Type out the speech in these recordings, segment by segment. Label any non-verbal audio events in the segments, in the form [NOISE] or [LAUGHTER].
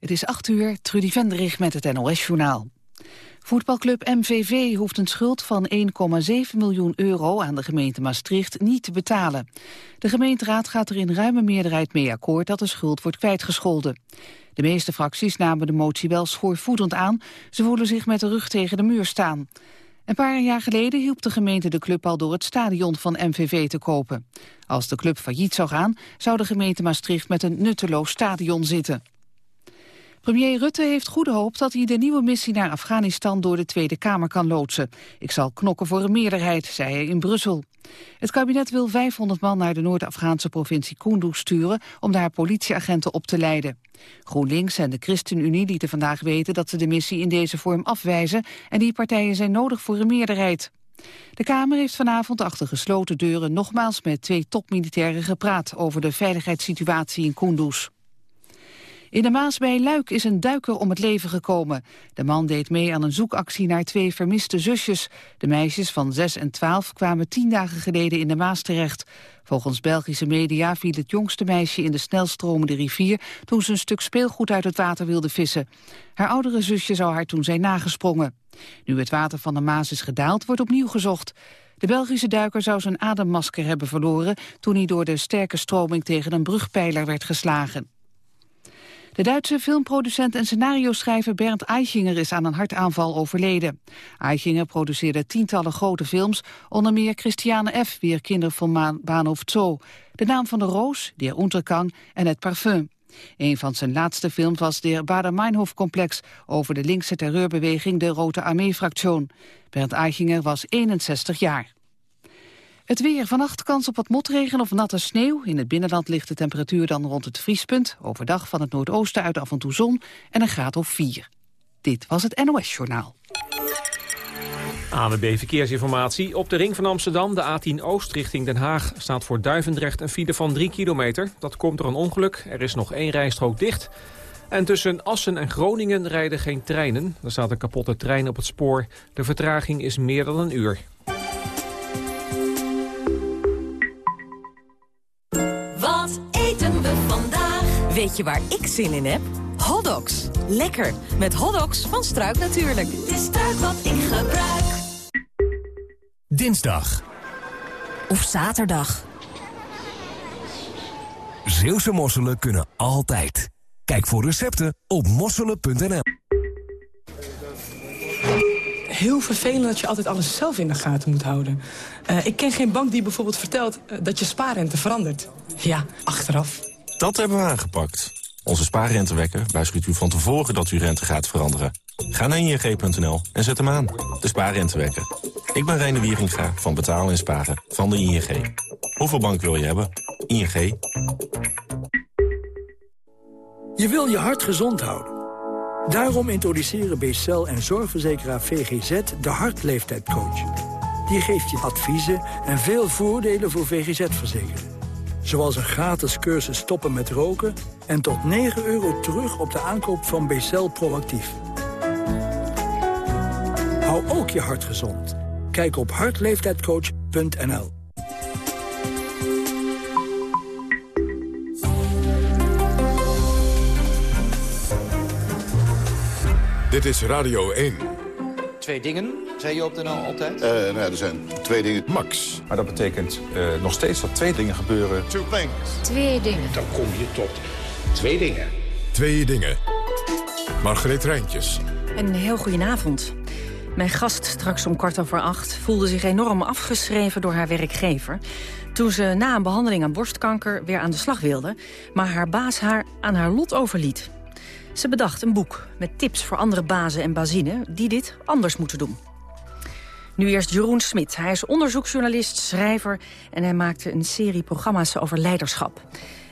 Het is 8 uur, Trudy Vendrich met het NOS-journaal. Voetbalclub MVV hoeft een schuld van 1,7 miljoen euro aan de gemeente Maastricht niet te betalen. De gemeenteraad gaat er in ruime meerderheid mee akkoord dat de schuld wordt kwijtgescholden. De meeste fracties namen de motie wel schoorvoetend aan. Ze voelen zich met de rug tegen de muur staan. Een paar jaar geleden hielp de gemeente de club al door het stadion van MVV te kopen. Als de club failliet zou gaan, zou de gemeente Maastricht met een nutteloos stadion zitten. Premier Rutte heeft goede hoop dat hij de nieuwe missie naar Afghanistan door de Tweede Kamer kan loodsen. Ik zal knokken voor een meerderheid, zei hij in Brussel. Het kabinet wil 500 man naar de Noord-Afghaanse provincie Kunduz sturen om daar politieagenten op te leiden. GroenLinks en de ChristenUnie lieten vandaag weten dat ze de missie in deze vorm afwijzen en die partijen zijn nodig voor een meerderheid. De Kamer heeft vanavond achter gesloten deuren nogmaals met twee topmilitairen gepraat over de veiligheidssituatie in Kunduz. In de Maas bij Luik is een duiker om het leven gekomen. De man deed mee aan een zoekactie naar twee vermiste zusjes. De meisjes van 6 en 12 kwamen tien dagen geleden in de Maas terecht. Volgens Belgische media viel het jongste meisje in de snelstromende rivier... toen ze een stuk speelgoed uit het water wilde vissen. Haar oudere zusje zou haar toen zijn nagesprongen. Nu het water van de Maas is gedaald, wordt opnieuw gezocht. De Belgische duiker zou zijn ademmasker hebben verloren... toen hij door de sterke stroming tegen een brugpijler werd geslagen. De Duitse filmproducent en scenario-schrijver Bernd Eichinger is aan een hartaanval overleden. Eichinger produceerde tientallen grote films, onder meer Christiane F., weer kinder van Bahnhof Zoo, De Naam van de Roos, Der Untergang en Het Parfum. Een van zijn laatste films was de Bader-Meinhof-complex over de linkse terreurbeweging de Rote Armee-fractie. Bernd Eichinger was 61 jaar. Het weer. Vannacht kans op wat motregen of natte sneeuw. In het binnenland ligt de temperatuur dan rond het vriespunt. Overdag van het noordoosten uit af en toe zon en een graad of 4. Dit was het NOS Journaal. ANWB Verkeersinformatie. Op de ring van Amsterdam, de A10 Oost richting Den Haag... staat voor Duivendrecht een file van 3 kilometer. Dat komt door een ongeluk. Er is nog één rijstrook dicht. En tussen Assen en Groningen rijden geen treinen. Er staat een kapotte trein op het spoor. De vertraging is meer dan een uur. Weet je waar ik zin in heb? Hotdogs. Lekker. Met hotdogs van Struik natuurlijk. Het is Struik wat ik gebruik. Dinsdag. Of zaterdag. Zeeuwse mosselen kunnen altijd. Kijk voor recepten op mosselen.nl. Heel vervelend dat je altijd alles zelf in de gaten moet houden. Uh, ik ken geen bank die bijvoorbeeld vertelt uh, dat je spaarrente verandert. Ja, achteraf. Dat hebben we aangepakt. Onze spaarrentewekker waarschuwt u van tevoren dat uw rente gaat veranderen. Ga naar ing.nl en zet hem aan. De spaarrentewekker. Ik ben Reine Wieringa van Betalen en Sparen van de ING. Hoeveel bank wil je hebben? ING. Je wil je hart gezond houden. Daarom introduceren BCL en zorgverzekeraar VGZ de hartleeftijdcoach. Die geeft je adviezen en veel voordelen voor VGZ-verzekerden. Zoals een gratis cursus stoppen met roken... en tot 9 euro terug op de aankoop van BCL Proactief. Hou ook je hart gezond. Kijk op hartleeftijdcoach.nl Dit is Radio 1. Twee dingen, zei je op de nou altijd? Uh, nou ja, er zijn twee dingen. Max. Maar dat betekent uh, nog steeds dat twee dingen gebeuren. Two things. Twee dingen. Dan kom je tot twee dingen. Twee dingen. Margreet Rijntjes. Een heel goedenavond. Mijn gast straks om kwart over acht voelde zich enorm afgeschreven door haar werkgever... toen ze na een behandeling aan borstkanker weer aan de slag wilde... maar haar baas haar aan haar lot overliet. Ze bedacht een boek met tips voor andere bazen en bazinnen... die dit anders moeten doen. Nu eerst Jeroen Smit. Hij is onderzoeksjournalist, schrijver... en hij maakte een serie programma's over leiderschap.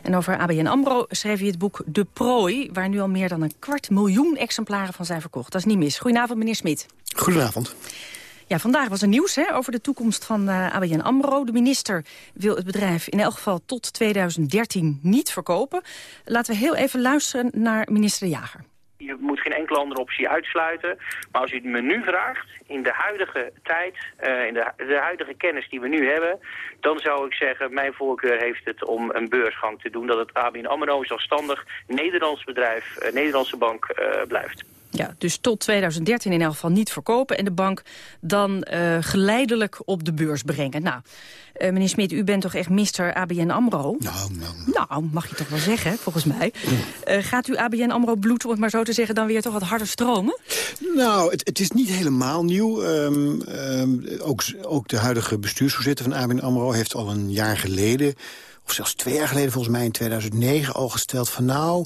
En over ABN AMRO schreef hij het boek De Prooi... waar nu al meer dan een kwart miljoen exemplaren van zijn verkocht. Dat is niet mis. Goedenavond, meneer Smit. Goedenavond. Ja, vandaag was er nieuws hè, over de toekomst van eh, ABN AMRO. De minister wil het bedrijf in elk geval tot 2013 niet verkopen. Laten we heel even luisteren naar minister Jager. Je moet geen enkele andere optie uitsluiten. Maar als u het me nu vraagt, in de huidige tijd, uh, in de, huidige kennis die we nu hebben... dan zou ik zeggen, mijn voorkeur heeft het om een beursgang te doen. Dat het ABN AMRO zelfstandig Nederlands bedrijf, uh, Nederlandse bank blijft. Ja, dus tot 2013 in elk geval niet verkopen... en de bank dan uh, geleidelijk op de beurs brengen. Nou, uh, meneer Smit, u bent toch echt mister ABN AMRO? Nou, nou, nou. mag je toch wel zeggen, volgens mij. Uh, gaat u ABN AMRO bloed, om het maar zo te zeggen... dan weer toch wat harder stromen? Nou, het, het is niet helemaal nieuw. Um, um, ook, ook de huidige bestuursvoorzitter van ABN AMRO... heeft al een jaar geleden, of zelfs twee jaar geleden volgens mij... in 2009 al gesteld van nou...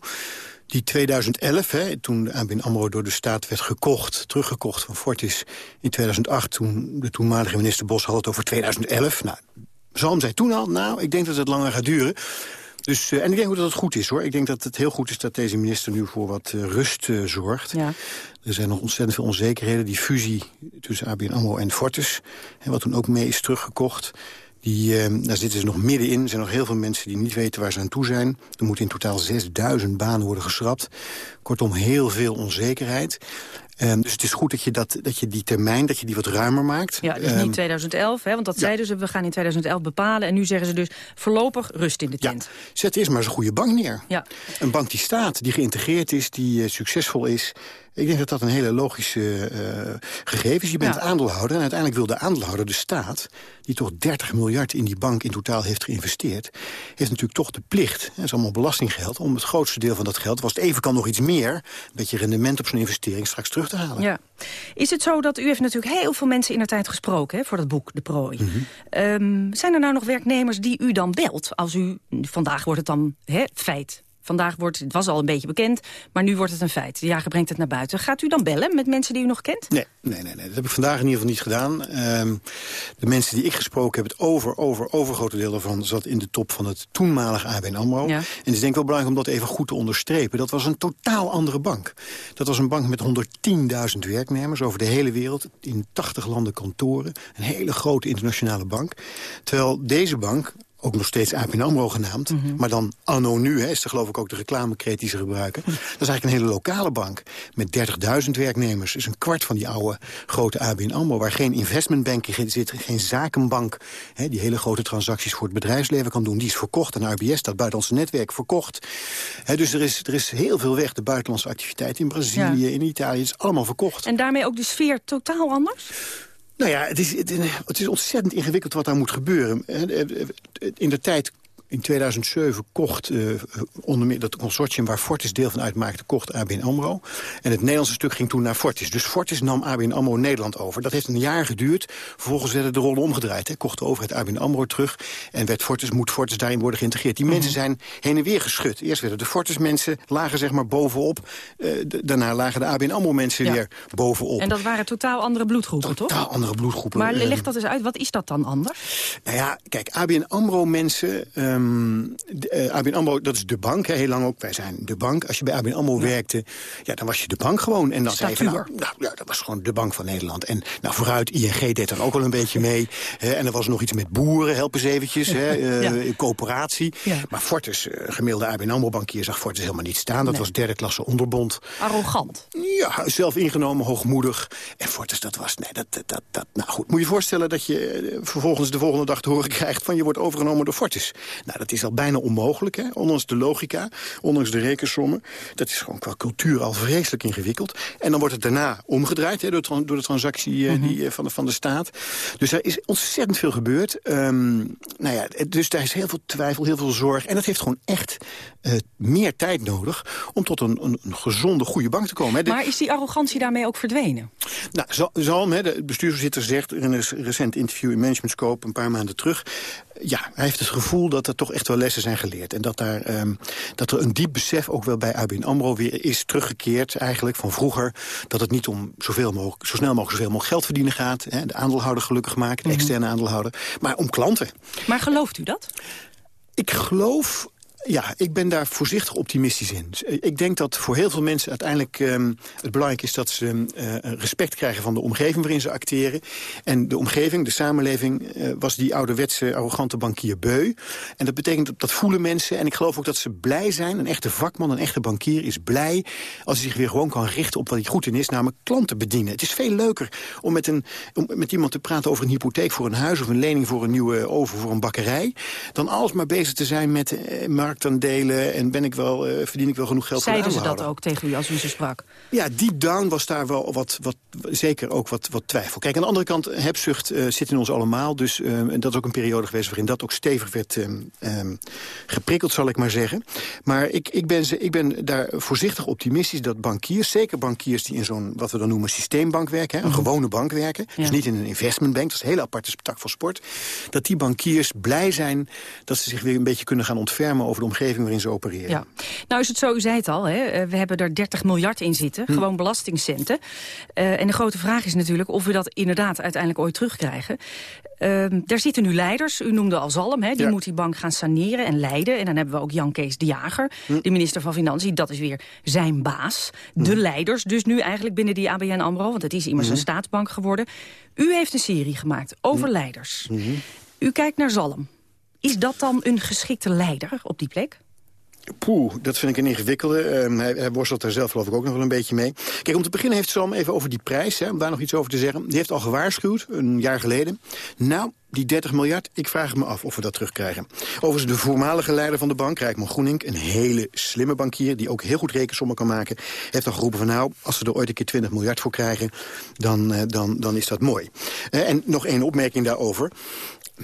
Die 2011, hè, toen ABN AMRO door de staat werd gekocht... teruggekocht van Fortis in 2008... toen de toenmalige minister Bos had het over 2011. Nou, Zalm zei toen al, nou, ik denk dat het langer gaat duren. Dus, uh, en ik denk ook dat het goed is, hoor. Ik denk dat het heel goed is dat deze minister nu voor wat uh, rust uh, zorgt. Ja. Er zijn nog ontzettend veel onzekerheden. Die fusie tussen ABN AMRO en Fortis, hè, wat toen ook mee is teruggekocht... Die, uh, daar zitten ze nog middenin. Er zijn nog heel veel mensen die niet weten waar ze aan toe zijn. Er moeten in totaal 6000 banen worden geschrapt. Kortom, heel veel onzekerheid. Um, dus het is goed dat je, dat, dat je die termijn dat je die wat ruimer maakt. Ja, dus niet 2011, hè, want dat ja. zeiden ze, we gaan in 2011 bepalen. En nu zeggen ze dus voorlopig rust in de tent. Ja. Zet eerst maar eens een goede bank neer. Ja. Een bank die staat, die geïntegreerd is, die uh, succesvol is... Ik denk dat dat een hele logische uh, gegeven is. Je bent ja. aandeelhouder en uiteindelijk wil de aandeelhouder, de staat... die toch 30 miljard in die bank in totaal heeft geïnvesteerd... heeft natuurlijk toch de plicht, dat is allemaal belastinggeld... om het grootste deel van dat geld, was het even kan nog iets meer... een beetje rendement op zo'n investering straks terug te halen. Ja. Is het zo dat u heeft natuurlijk heel veel mensen in de tijd gesproken... Hè, voor dat boek, De Prooi. Mhm. Mm -hmm. um, zijn er nou nog werknemers die u dan belt? Als u, vandaag wordt het dan hè, feit... Vandaag wordt, het was al een beetje bekend, maar nu wordt het een feit. De jager brengt het naar buiten. Gaat u dan bellen met mensen die u nog kent? Nee, nee, nee, nee. dat heb ik vandaag in ieder geval niet gedaan. Um, de mensen die ik gesproken heb, het over, over, overgrote deel daarvan... zat in de top van het toenmalige ABN AMRO. Ja. En het is denk ik wel belangrijk om dat even goed te onderstrepen. Dat was een totaal andere bank. Dat was een bank met 110.000 werknemers over de hele wereld. In 80 landen kantoren. Een hele grote internationale bank. Terwijl deze bank ook nog steeds ABN AMRO genaamd. Mm -hmm. Maar dan anno nu, hè, is er geloof ik ook de reclamekreet die ze gebruiken. Dat is eigenlijk een hele lokale bank. Met 30.000 werknemers. is een kwart van die oude grote ABN AMRO. Waar geen investmentbanking in zit. Geen zakenbank hè, die hele grote transacties voor het bedrijfsleven kan doen. Die is verkocht aan RBS, dat buitenlandse netwerk, verkocht. Hè, dus er is, er is heel veel weg. De buitenlandse activiteit in Brazilië, ja. in Italië. Is allemaal verkocht. En daarmee ook de sfeer totaal anders? Nou ja, het is, het is ontzettend ingewikkeld wat daar moet gebeuren. In de tijd in 2007 kocht uh, onder meer dat consortium waar Fortis deel van uitmaakte, kocht ABN AMRO. En het Nederlandse stuk ging toen naar Fortis. Dus Fortis nam ABN AMRO Nederland over. Dat heeft een jaar geduurd. Vervolgens werden de rollen omgedraaid. Hè. Kocht de overheid ABN AMRO terug. En werd Fortis, moet Fortis daarin worden geïntegreerd. Die mm -hmm. mensen zijn heen en weer geschud. Eerst werden de Fortis mensen, lagen zeg maar bovenop. Uh, daarna lagen de ABN AMRO mensen ja. weer bovenop. En dat waren totaal andere bloedgroepen, totaal toch? Totaal andere bloedgroepen. Maar leg dat eens uit. Wat is dat dan anders? Nou ja, kijk, ABN AMRO mensen... Um, uh, ABN AMRO, dat is de bank, hè, heel lang ook. Wij zijn de bank. Als je bij ABN AMRO ja. werkte, ja, dan was je de bank gewoon. En dan Statuur. zei je van, nou, nou, ja, dat was gewoon de bank van Nederland. En nou, vooruit, ING deed er ook wel een beetje mee. Hè, en er was nog iets met boeren, help eens eventjes. Hè, uh, [LAUGHS] ja. coöperatie. Ja. Maar Fortis, uh, gemiddelde ABN AMRO-bankier, zag Fortis helemaal niet staan. Dat nee. was derde klasse onderbond. Arrogant. Ja, zelf ingenomen, hoogmoedig. En Fortis, dat was, nee, dat, dat, dat, dat nou goed. Moet je je voorstellen dat je vervolgens de volgende dag te horen krijgt van je wordt overgenomen door Fortis. Nou, dat is al bijna onmogelijk, hè? ondanks de logica, ondanks de rekensommen. Dat is gewoon qua cultuur al vreselijk ingewikkeld. En dan wordt het daarna omgedraaid hè, door, door, de transactie uh, mm -hmm. die, uh, van, de, van de staat. Dus er is ontzettend veel gebeurd. Um, nou ja, dus daar is heel veel twijfel, heel veel zorg. En dat heeft gewoon echt uh, meer tijd nodig om tot een, een, een gezonde, goede bank te komen. Hè. Maar is die arrogantie daarmee ook verdwenen? Nou, Zalm, hè, de bestuursvoorzitter, zegt in een recent interview in Management Scope een paar maanden terug ja, hij heeft het gevoel dat er toch echt wel lessen zijn geleerd. En dat, daar, um, dat er een diep besef ook wel bij ABN AMRO weer is teruggekeerd... eigenlijk van vroeger, dat het niet om zoveel mogelijk, zo snel mogelijk zoveel mogelijk geld verdienen gaat. Hè, de aandeelhouder gelukkig maken, de externe aandeelhouder. Maar om klanten. Maar gelooft u dat? Ik geloof Ja, ik ben daar voorzichtig optimistisch in. Dus, eh, ik denk dat voor heel veel mensen uiteindelijk um, het belangrijk is... dat ze uh, respect krijgen van de omgeving waarin ze acteren. En de omgeving, de samenleving, uh, was die ouderwetse, arrogante bankier beu. En dat betekent, dat, dat voelen mensen. En ik geloof ook dat ze blij zijn. Een echte vakman, een echte bankier is blij... als hij zich weer gewoon kan richten op wat hij goed in is... namelijk klanten bedienen. Het is veel leuker om met, een, om met iemand te praten over een hypotheek voor een huis... of een lening voor een nieuwe oven voor een bakkerij... dan alles maar bezig te zijn met marktaandelen en ben ik wel, uh, verdien ik wel genoeg geld Zeiden voor ze dat ook tegen u als u ze sprak? Ja, deep down was daar wel wat, wat, zeker ook wat, wat twijfel. Kijk, aan de andere kant, hebzucht uh, zit in ons allemaal. Dus uh, dat is ook een periode geweest waarin dat ook stevig werd um, geprikkeld, zal ik maar zeggen. Maar ik, ik, ben, ze, ik ben daar voorzichtig optimistisch dat bankiers, zeker bankiers die in zo'n, wat we dan noemen, systeembank werken, hè, een mm -hmm. gewone bank werken, ja. dus niet in een investmentbank, dat is een hele aparte tak van sport, dat die bankiers blij zijn dat ze zich weer een beetje kunnen gaan ontfermen over de omgeving waarin ze opereren. Ja. Nou is het zo, u zei het al, hè? Eh, we hebben er 30 miljard in zitten, hm. gewoon belastingcenten. Uh, en de grote vraag is natuurlijk of we dat inderdaad uiteindelijk ooit terugkrijgen. Uh, daar zitten nu leiders, u noemde al Zalm, hè? die ja. moet die bank gaan saneren en leiden. En dan hebben we ook Jan Kees de Jager, hm. de minister van Financiën. Dat is weer zijn baas. Hm. De leiders dus nu eigenlijk binnen die ABN AMRO, want het is immers een staatsbank geworden. U heeft een serie gemaakt over leiders. U kijkt naar Zalm. Is dat dan een geschikte leider op die plek? Poeh, dat vind ik een ingewikkelde. Uh, hij, hij, worstelt daar zelf geloof ik ook nog wel een beetje mee. Kijk, om te beginnen heeft Sam even over die prijs, hè, om daar nog iets over te zeggen. Die heeft al gewaarschuwd, een jaar geleden. Nou, die 30 miljard, ik vraag me af of we dat terugkrijgen. Overigens, de voormalige leider van de bank, Rijkman Groening... een hele slimme bankier, die ook heel goed rekensommen kan maken... heeft al geroepen van nou, als we er ooit een keer 20 miljard voor krijgen... dan, uh, dan, dan is dat mooi. Uh, en nog één opmerking daarover.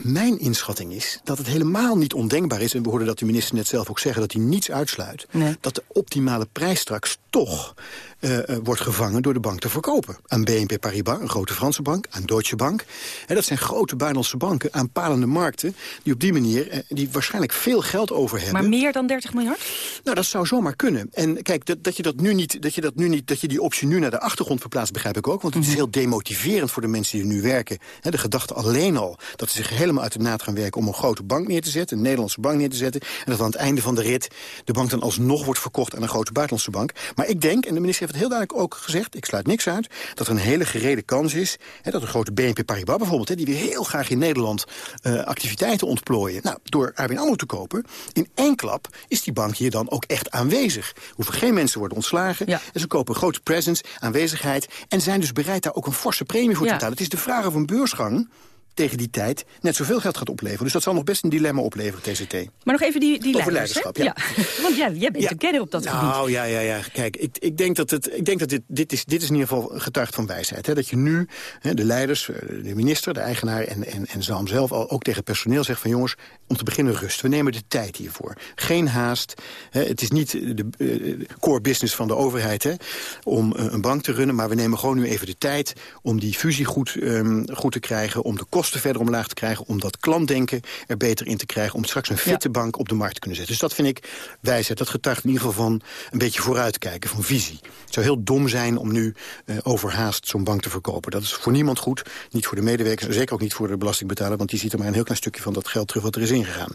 Mijn inschatting is dat het helemaal niet ondenkbaar is... en we hoorden dat de minister net zelf ook zeggen dat hij niets uitsluit... Nee. dat de optimale prijs straks toch uh, wordt gevangen door de bank te verkopen. Aan BNP Paribas, een grote Franse bank, aan Deutsche Bank. En dat zijn grote buitenlandse banken, aanpalende markten... die op die manier uh, die waarschijnlijk veel geld over hebben. Maar meer dan 30 miljard? Nou, dat zou zomaar kunnen. En kijk, dat, dat je dat nu niet, dat je dat nu niet, dat je die optie nu naar de achtergrond verplaatst, begrijp ik ook. Want het is heel demotiverend voor de mensen die er nu werken. He, de gedachte alleen al dat ze zich helemaal uit de naad gaan werken... om een grote bank neer te zetten, een Nederlandse bank neer te zetten... en dat aan het einde van de rit de bank dan alsnog wordt verkocht aan een grote buitenlandse bank. Maar ik denk, en de minister heeft het heel duidelijk ook gezegd... ik sluit niks uit, dat er een hele gerede kans is... Hè, dat een grote BNP Paribas bijvoorbeeld... Hè, die weer heel graag in Nederland uh, activiteiten ontplooien... Nou, door ABN AMRO te kopen, in één klap is die bank hier dan ook echt aanwezig. Hoeven geen mensen worden ontslagen. Ja. En ze kopen een grote presence, aanwezigheid... en zijn dus bereid daar ook een forse premie voor te betalen. Het is de vraag of een beursgang tegen die tijd net zoveel geld gaat opleveren. Dus dat zal nog best een dilemma opleveren, TCT. Maar nog even die, die Over leiders, leiderschap, ja. ja. [LAUGHS] Want ja, jij bent ja. de kenner op dat nou, gebied. Nou, ja, ja, ja. Kijk, ik, ik denk dat, het, ik denk dat dit, dit, is, dit is in ieder geval getuigd van wijsheid. Hè? Dat je nu, hè, de leiders, de minister, de eigenaar en, en, en Zalm zelf... al ook tegen personeel zegt van jongens, om te beginnen rust. We nemen de tijd hiervoor. Geen haast. Hè? Het is niet de uh, core business van de overheid hè? om uh, een bank te runnen... maar we nemen gewoon nu even de tijd om die fusie goed, um, goed te krijgen... om de kosten verder omlaag te krijgen om dat klantdenken er beter in te krijgen... om straks een fitte ja. bank op de markt te kunnen zetten. Dus dat vind ik wijsheid. Dat getuigt in ieder geval van een beetje vooruitkijken, van visie. Het zou heel dom zijn om nu uh, overhaast zo'n bank te verkopen. Dat is voor niemand goed. Niet voor de medewerkers, zeker ook niet voor de belastingbetaler... want die ziet er maar een heel klein stukje van dat geld terug wat er is ingegaan.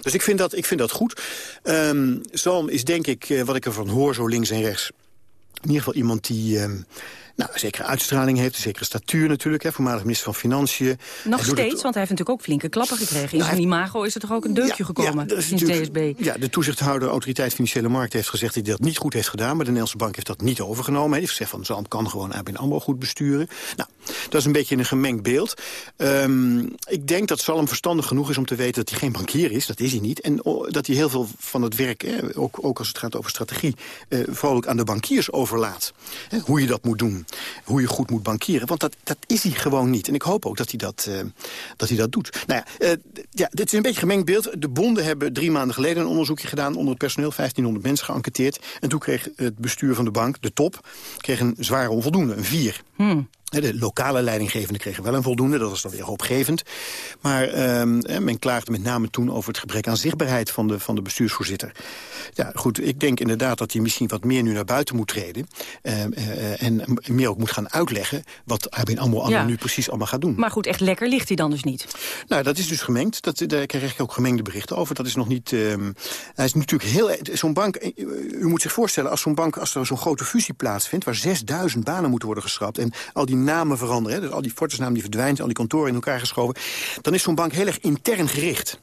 Dus ik vind dat, ik vind dat goed. Um, is denk ik, uh, wat ik ervan hoor, zo links en rechts... in ieder geval iemand die... Um, nou, een zekere uitstraling heeft, een zekere statuur natuurlijk. Hè, voormalig minister van Financiën. Nog steeds, het... want hij heeft natuurlijk ook flinke klappen gekregen. In nou, zijn imago is er toch ook een deukje ja, gekomen ja, sinds DSB. Ja, de toezichthouder Autoriteit Financiële Markt heeft gezegd... dat hij dat niet goed heeft gedaan, maar de Nederlandse Bank heeft dat niet overgenomen. Hij heeft gezegd van Zalm kan gewoon ABN AMRO goed besturen. Nou, dat is een beetje een gemengd beeld. Um, ik denk dat Zalm verstandig genoeg is om te weten dat hij geen bankier is. Dat is hij niet. En dat hij heel veel van het werk, hè, ook, ook als het gaat over strategie... Uh, vooral ook aan de bankiers overlaat. Hè, hoe je dat moet doen hoe je goed moet bankieren. Want dat, dat is hij gewoon niet. En ik hoop ook dat hij dat, uh, dat, hij dat doet. Nou ja, uh, ja, dit is een beetje gemengd beeld. De bonden hebben drie maanden geleden een onderzoekje gedaan... onder het personeel, 1500 mensen geënquêteerd. En toen kreeg het bestuur van de bank, de top... kreeg een zware onvoldoende, een vier. Hmm. De lokale leidinggevenden kregen wel een voldoende, dat was dan weer hoopgevend. Maar ehm, men klaagde met name toen over het gebrek aan zichtbaarheid van de, van de bestuursvoorzitter. Ja, goed, ik denk inderdaad dat hij misschien wat meer nu naar buiten moet treden. Ehm, eh, en meer ook moet gaan uitleggen wat ABN AMRO ja. nu precies allemaal gaat doen. Maar goed, echt lekker ligt hij dan dus niet? Nou, dat is dus gemengd. Dat, daar krijg ik ook gemengde berichten over. Dat is nog niet... Um, hij is natuurlijk heel... Zo'n bank, eh, u moet zich voorstellen, als zo'n bank, als er zo'n grote fusie plaatsvindt... waar 6000 banen moeten worden geschrapt en al die namen veranderen... Hè, dus al die fortisnamen die verdwijnen, al die kantoren in elkaar geschoven... dan is zo'n bank heel erg intern gericht.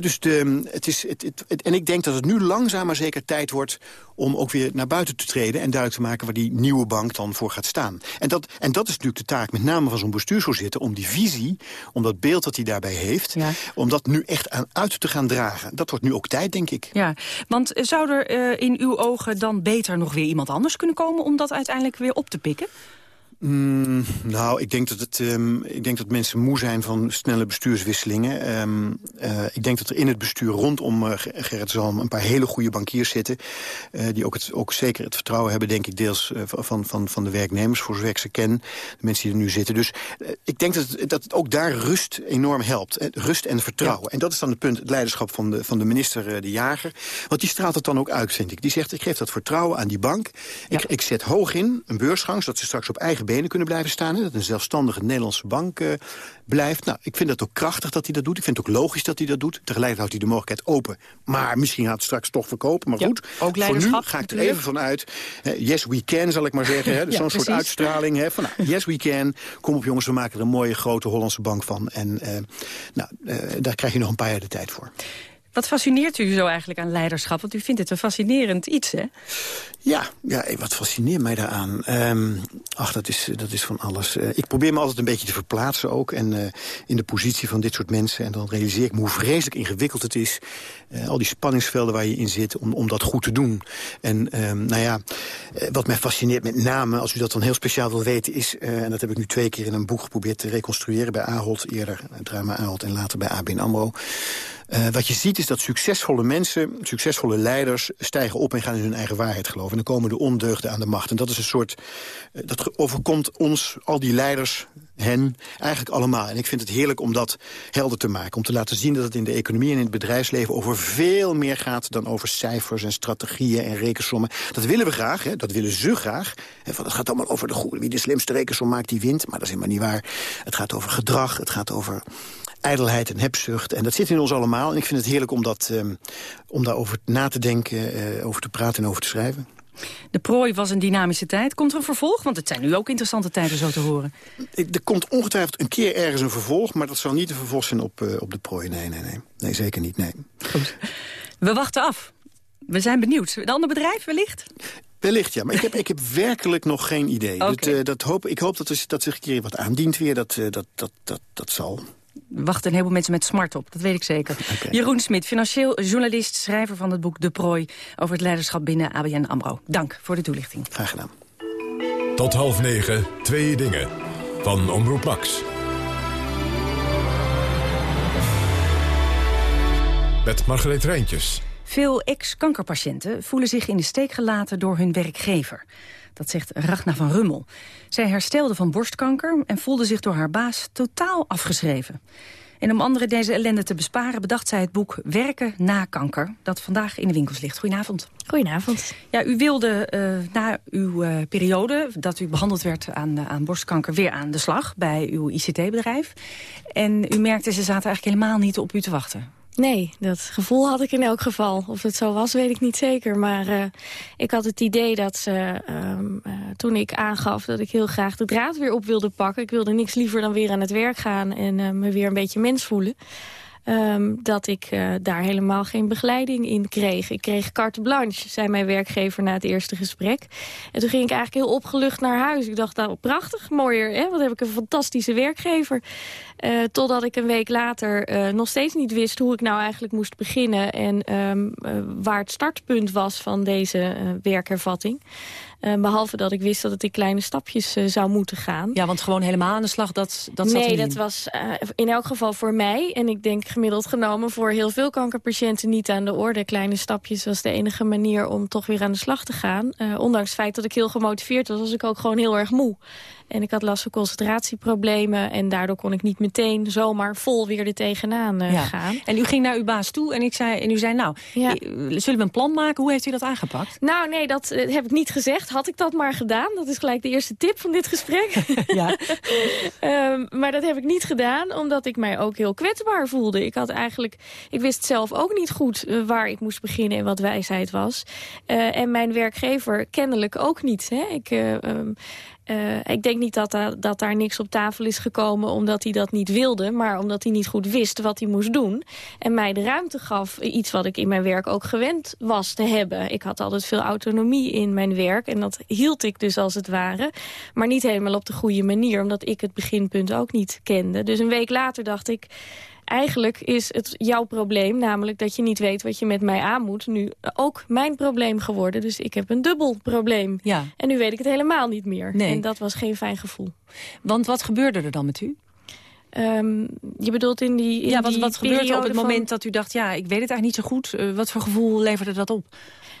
dus de, het is, het, het, en ik denk dat het nu langzaam maar zeker tijd wordt... om ook weer naar buiten te treden en duidelijk te maken... waar die nieuwe bank dan voor gaat staan. En dat, en dat is natuurlijk de taak met name van zo'n bestuursvoorzitter... om die visie, om dat beeld dat hij daarbij heeft... om dat nu echt aan uit te gaan dragen. Dat wordt nu ook tijd, denk ik. Ja, want zou er uh, in uw ogen dan beter nog weer iemand anders kunnen komen... om dat uiteindelijk weer op te pikken? Mm, nou, ik denk, dat het, um, ik denk dat mensen moe zijn van snelle bestuurswisselingen. Um, uh, ik denk dat er in het bestuur rondom uh, Gerrit Zalm een paar hele goede bankiers zitten. Uh, die ook, het, ook zeker het vertrouwen hebben, denk ik, deels van, van, van de werknemers, voor zover ik ze ken. De mensen die er nu zitten. Dus ik denk dat het, dat het ook daar rust enorm helpt. rust en vertrouwen. En dat is dan het punt, het leiderschap van de, van de minister De Jager. Want die straalt het dan ook uit, vind ik. Die zegt, ik geef dat vertrouwen aan die bank. Ja. Ik, ik zet hoog in, een beursgang, zodat ze straks op eigen benen kunnen blijven staan. Hè? Dat een zelfstandige Nederlandse bank uh, blijft. Nou, ik vind het ook krachtig dat hij dat doet. Ik vind het ook logisch dat hij dat doet. Tegelijkertijd houdt hij de mogelijkheid open. Maar misschien gaat het straks toch verkopen. Maar goed, ook voor nu ga ik er even van uit. yes, we can, zal ik maar zeggen. Hè? [LAUGHS] Dus Zo'n soort uitstraling. Hè? Van, nou, yes, we can. Kom op jongens, we maken er een mooie grote Hollandse bank van. En uh, nou, uh, daar krijg je nog een paar jaar de tijd voor. Wat fascineert u zo eigenlijk aan leiderschap? Want u vindt het een fascinerend iets, hè? Ja, ja wat fascineert mij daaraan? Um, ach, dat is, dat is van alles. Uh, ik probeer me altijd een beetje te verplaatsen ook. En uh, in de positie van dit soort mensen. En dan realiseer ik me hoe vreselijk ingewikkeld het is. Al die spanningsvelden waar je in zit om, om dat goed te doen. En um, nou ja, wat mij fascineert met name, als u dat dan heel speciaal wil weten... is, en dat heb ik nu twee keer in een boek geprobeerd te reconstrueren... bij Ahold, eerder drama Ahold en later bij ABN AMRO... Uh, wat je ziet is dat succesvolle mensen, succesvolle leiders... stijgen op en gaan in hun eigen waarheid geloven. En dan komen de ondeugden aan de macht. En dat is een soort... Uh, dat overkomt ons, al die leiders, hen, eigenlijk allemaal. En ik vind het heerlijk om dat helder te maken. Om te laten zien dat het in de economie en in het bedrijfsleven... over veel meer gaat dan over cijfers en strategieën en rekensommen. Dat willen we graag, hè? dat willen ze graag. Het gaat allemaal over de goede, wie de slimste rekensom maakt, die wint. Maar dat is helemaal niet waar. Het gaat over gedrag, het gaat over ijdelheid en hebzucht. En dat zit in ons allemaal. En ik vind het heerlijk om, dat, um, om daarover na te denken, uh, over te praten en over te schrijven. De prooi was een dynamische tijd. Komt er een vervolg? Want het zijn nu ook interessante tijden zo te horen. Er komt ongetwijfeld een keer ergens een vervolg... maar dat zal niet een vervolg zijn op, uh, op de prooi. Nee, nee, nee. Nee, zeker niet, nee. Goed. We wachten af. We zijn benieuwd. Een ander bedrijf wellicht? Wellicht, ja. Maar ik heb, ik heb werkelijk nog geen idee. [LAUGHS] Okay. Dat, uh, dat hoop, ik hoop dat, er, dat zich een keer wat aandient weer. Dat, uh, dat, dat, dat, dat zal wachten een heleboel mensen met smart op. Dat weet ik zeker. [LAUGHS] Okay. Jeroen Smit, financieel journalist, schrijver van het boek De Prooi... over het leiderschap binnen ABN AMRO. Dank voor de toelichting. Graag gedaan. Tot half negen, twee dingen. Van Omroep Max. Met Margreet Rijntjes. Veel ex-kankerpatiënten voelen zich in de steek gelaten door hun werkgever. Dat zegt Ragna van Rummel. Zij herstelde van borstkanker en voelde zich door haar baas totaal afgeschreven. En om anderen deze ellende te besparen bedacht zij het boek Werken na kanker... dat vandaag in de winkels ligt. Goedenavond. Goedenavond. Ja, u wilde uh, na uw uh, periode, dat u behandeld werd aan, uh, aan borstkanker... weer aan de slag bij uw ICT-bedrijf. En u merkte, ze zaten eigenlijk helemaal niet op u te wachten. Nee, dat gevoel had ik in elk geval. Of het zo was, weet ik niet zeker. Maar uh, ik had het idee dat ze, um, uh, toen ik aangaf dat ik heel graag de draad weer op wilde pakken... ik wilde niks liever dan weer aan het werk gaan en uh, me weer een beetje mens voelen... Um, dat ik daar helemaal geen begeleiding in kreeg. Ik kreeg carte blanche, zei mijn werkgever na het eerste gesprek. En toen ging ik eigenlijk heel opgelucht naar huis. Ik dacht, nou, prachtig, mooier, hè? wat heb ik een fantastische werkgever. Uh, totdat ik een week later uh, nog steeds niet wist hoe ik nou eigenlijk moest beginnen... en um, waar het startpunt was van deze werkervatting. Behalve dat ik wist dat het in kleine stapjes zou moeten gaan. Ja, want gewoon helemaal aan de slag, dat, dat nee, zat dat was in elk geval voor mij... en ik denk gemiddeld genomen voor heel veel kankerpatiënten niet aan de orde. Kleine stapjes was de enige manier om toch weer aan de slag te gaan. Ondanks het feit dat ik heel gemotiveerd was, was ik ook gewoon heel erg moe. En ik had last van concentratieproblemen. En daardoor kon ik niet meteen zomaar vol weer er tegenaan uh, gaan. En u ging naar uw baas toe en, ik zei, en u zei, nou, ja. zullen we een plan maken? Hoe heeft u dat aangepakt? Nou, nee, dat uh, heb ik niet gezegd. Had ik dat maar gedaan. Dat is gelijk de eerste tip van dit gesprek. [LAUGHS] ja. um, [LAUGHS] maar dat heb ik niet gedaan, omdat ik mij ook heel kwetsbaar voelde. Ik had eigenlijk, ik wist zelf ook niet goed uh, waar ik moest beginnen en wat wijsheid was. en mijn werkgever kennelijk ook niet. Hè? Ik... Um, uh, ik denk niet dat, dat daar niks op tafel is gekomen omdat hij dat niet wilde... maar omdat hij niet goed wist wat hij moest doen. En mij de ruimte gaf, iets wat ik in mijn werk ook gewend was te hebben. Ik had altijd veel autonomie in mijn werk en dat hield ik dus als het ware. Maar niet helemaal op de goede manier, omdat ik het beginpunt ook niet kende. Dus een week later dacht ik eigenlijk is het jouw probleem, namelijk dat je niet weet wat je met mij aan moet, nu ook mijn probleem geworden. Dus ik heb een dubbel probleem. Ja. En nu weet ik het helemaal niet meer. Nee. En dat was geen fijn gevoel. Want wat gebeurde er dan met u? Um, je bedoelt in die in Ja, wat, wat gebeurde er op het moment dat u dacht... ja, ik weet het eigenlijk niet zo goed. Uh, wat voor gevoel leverde dat op?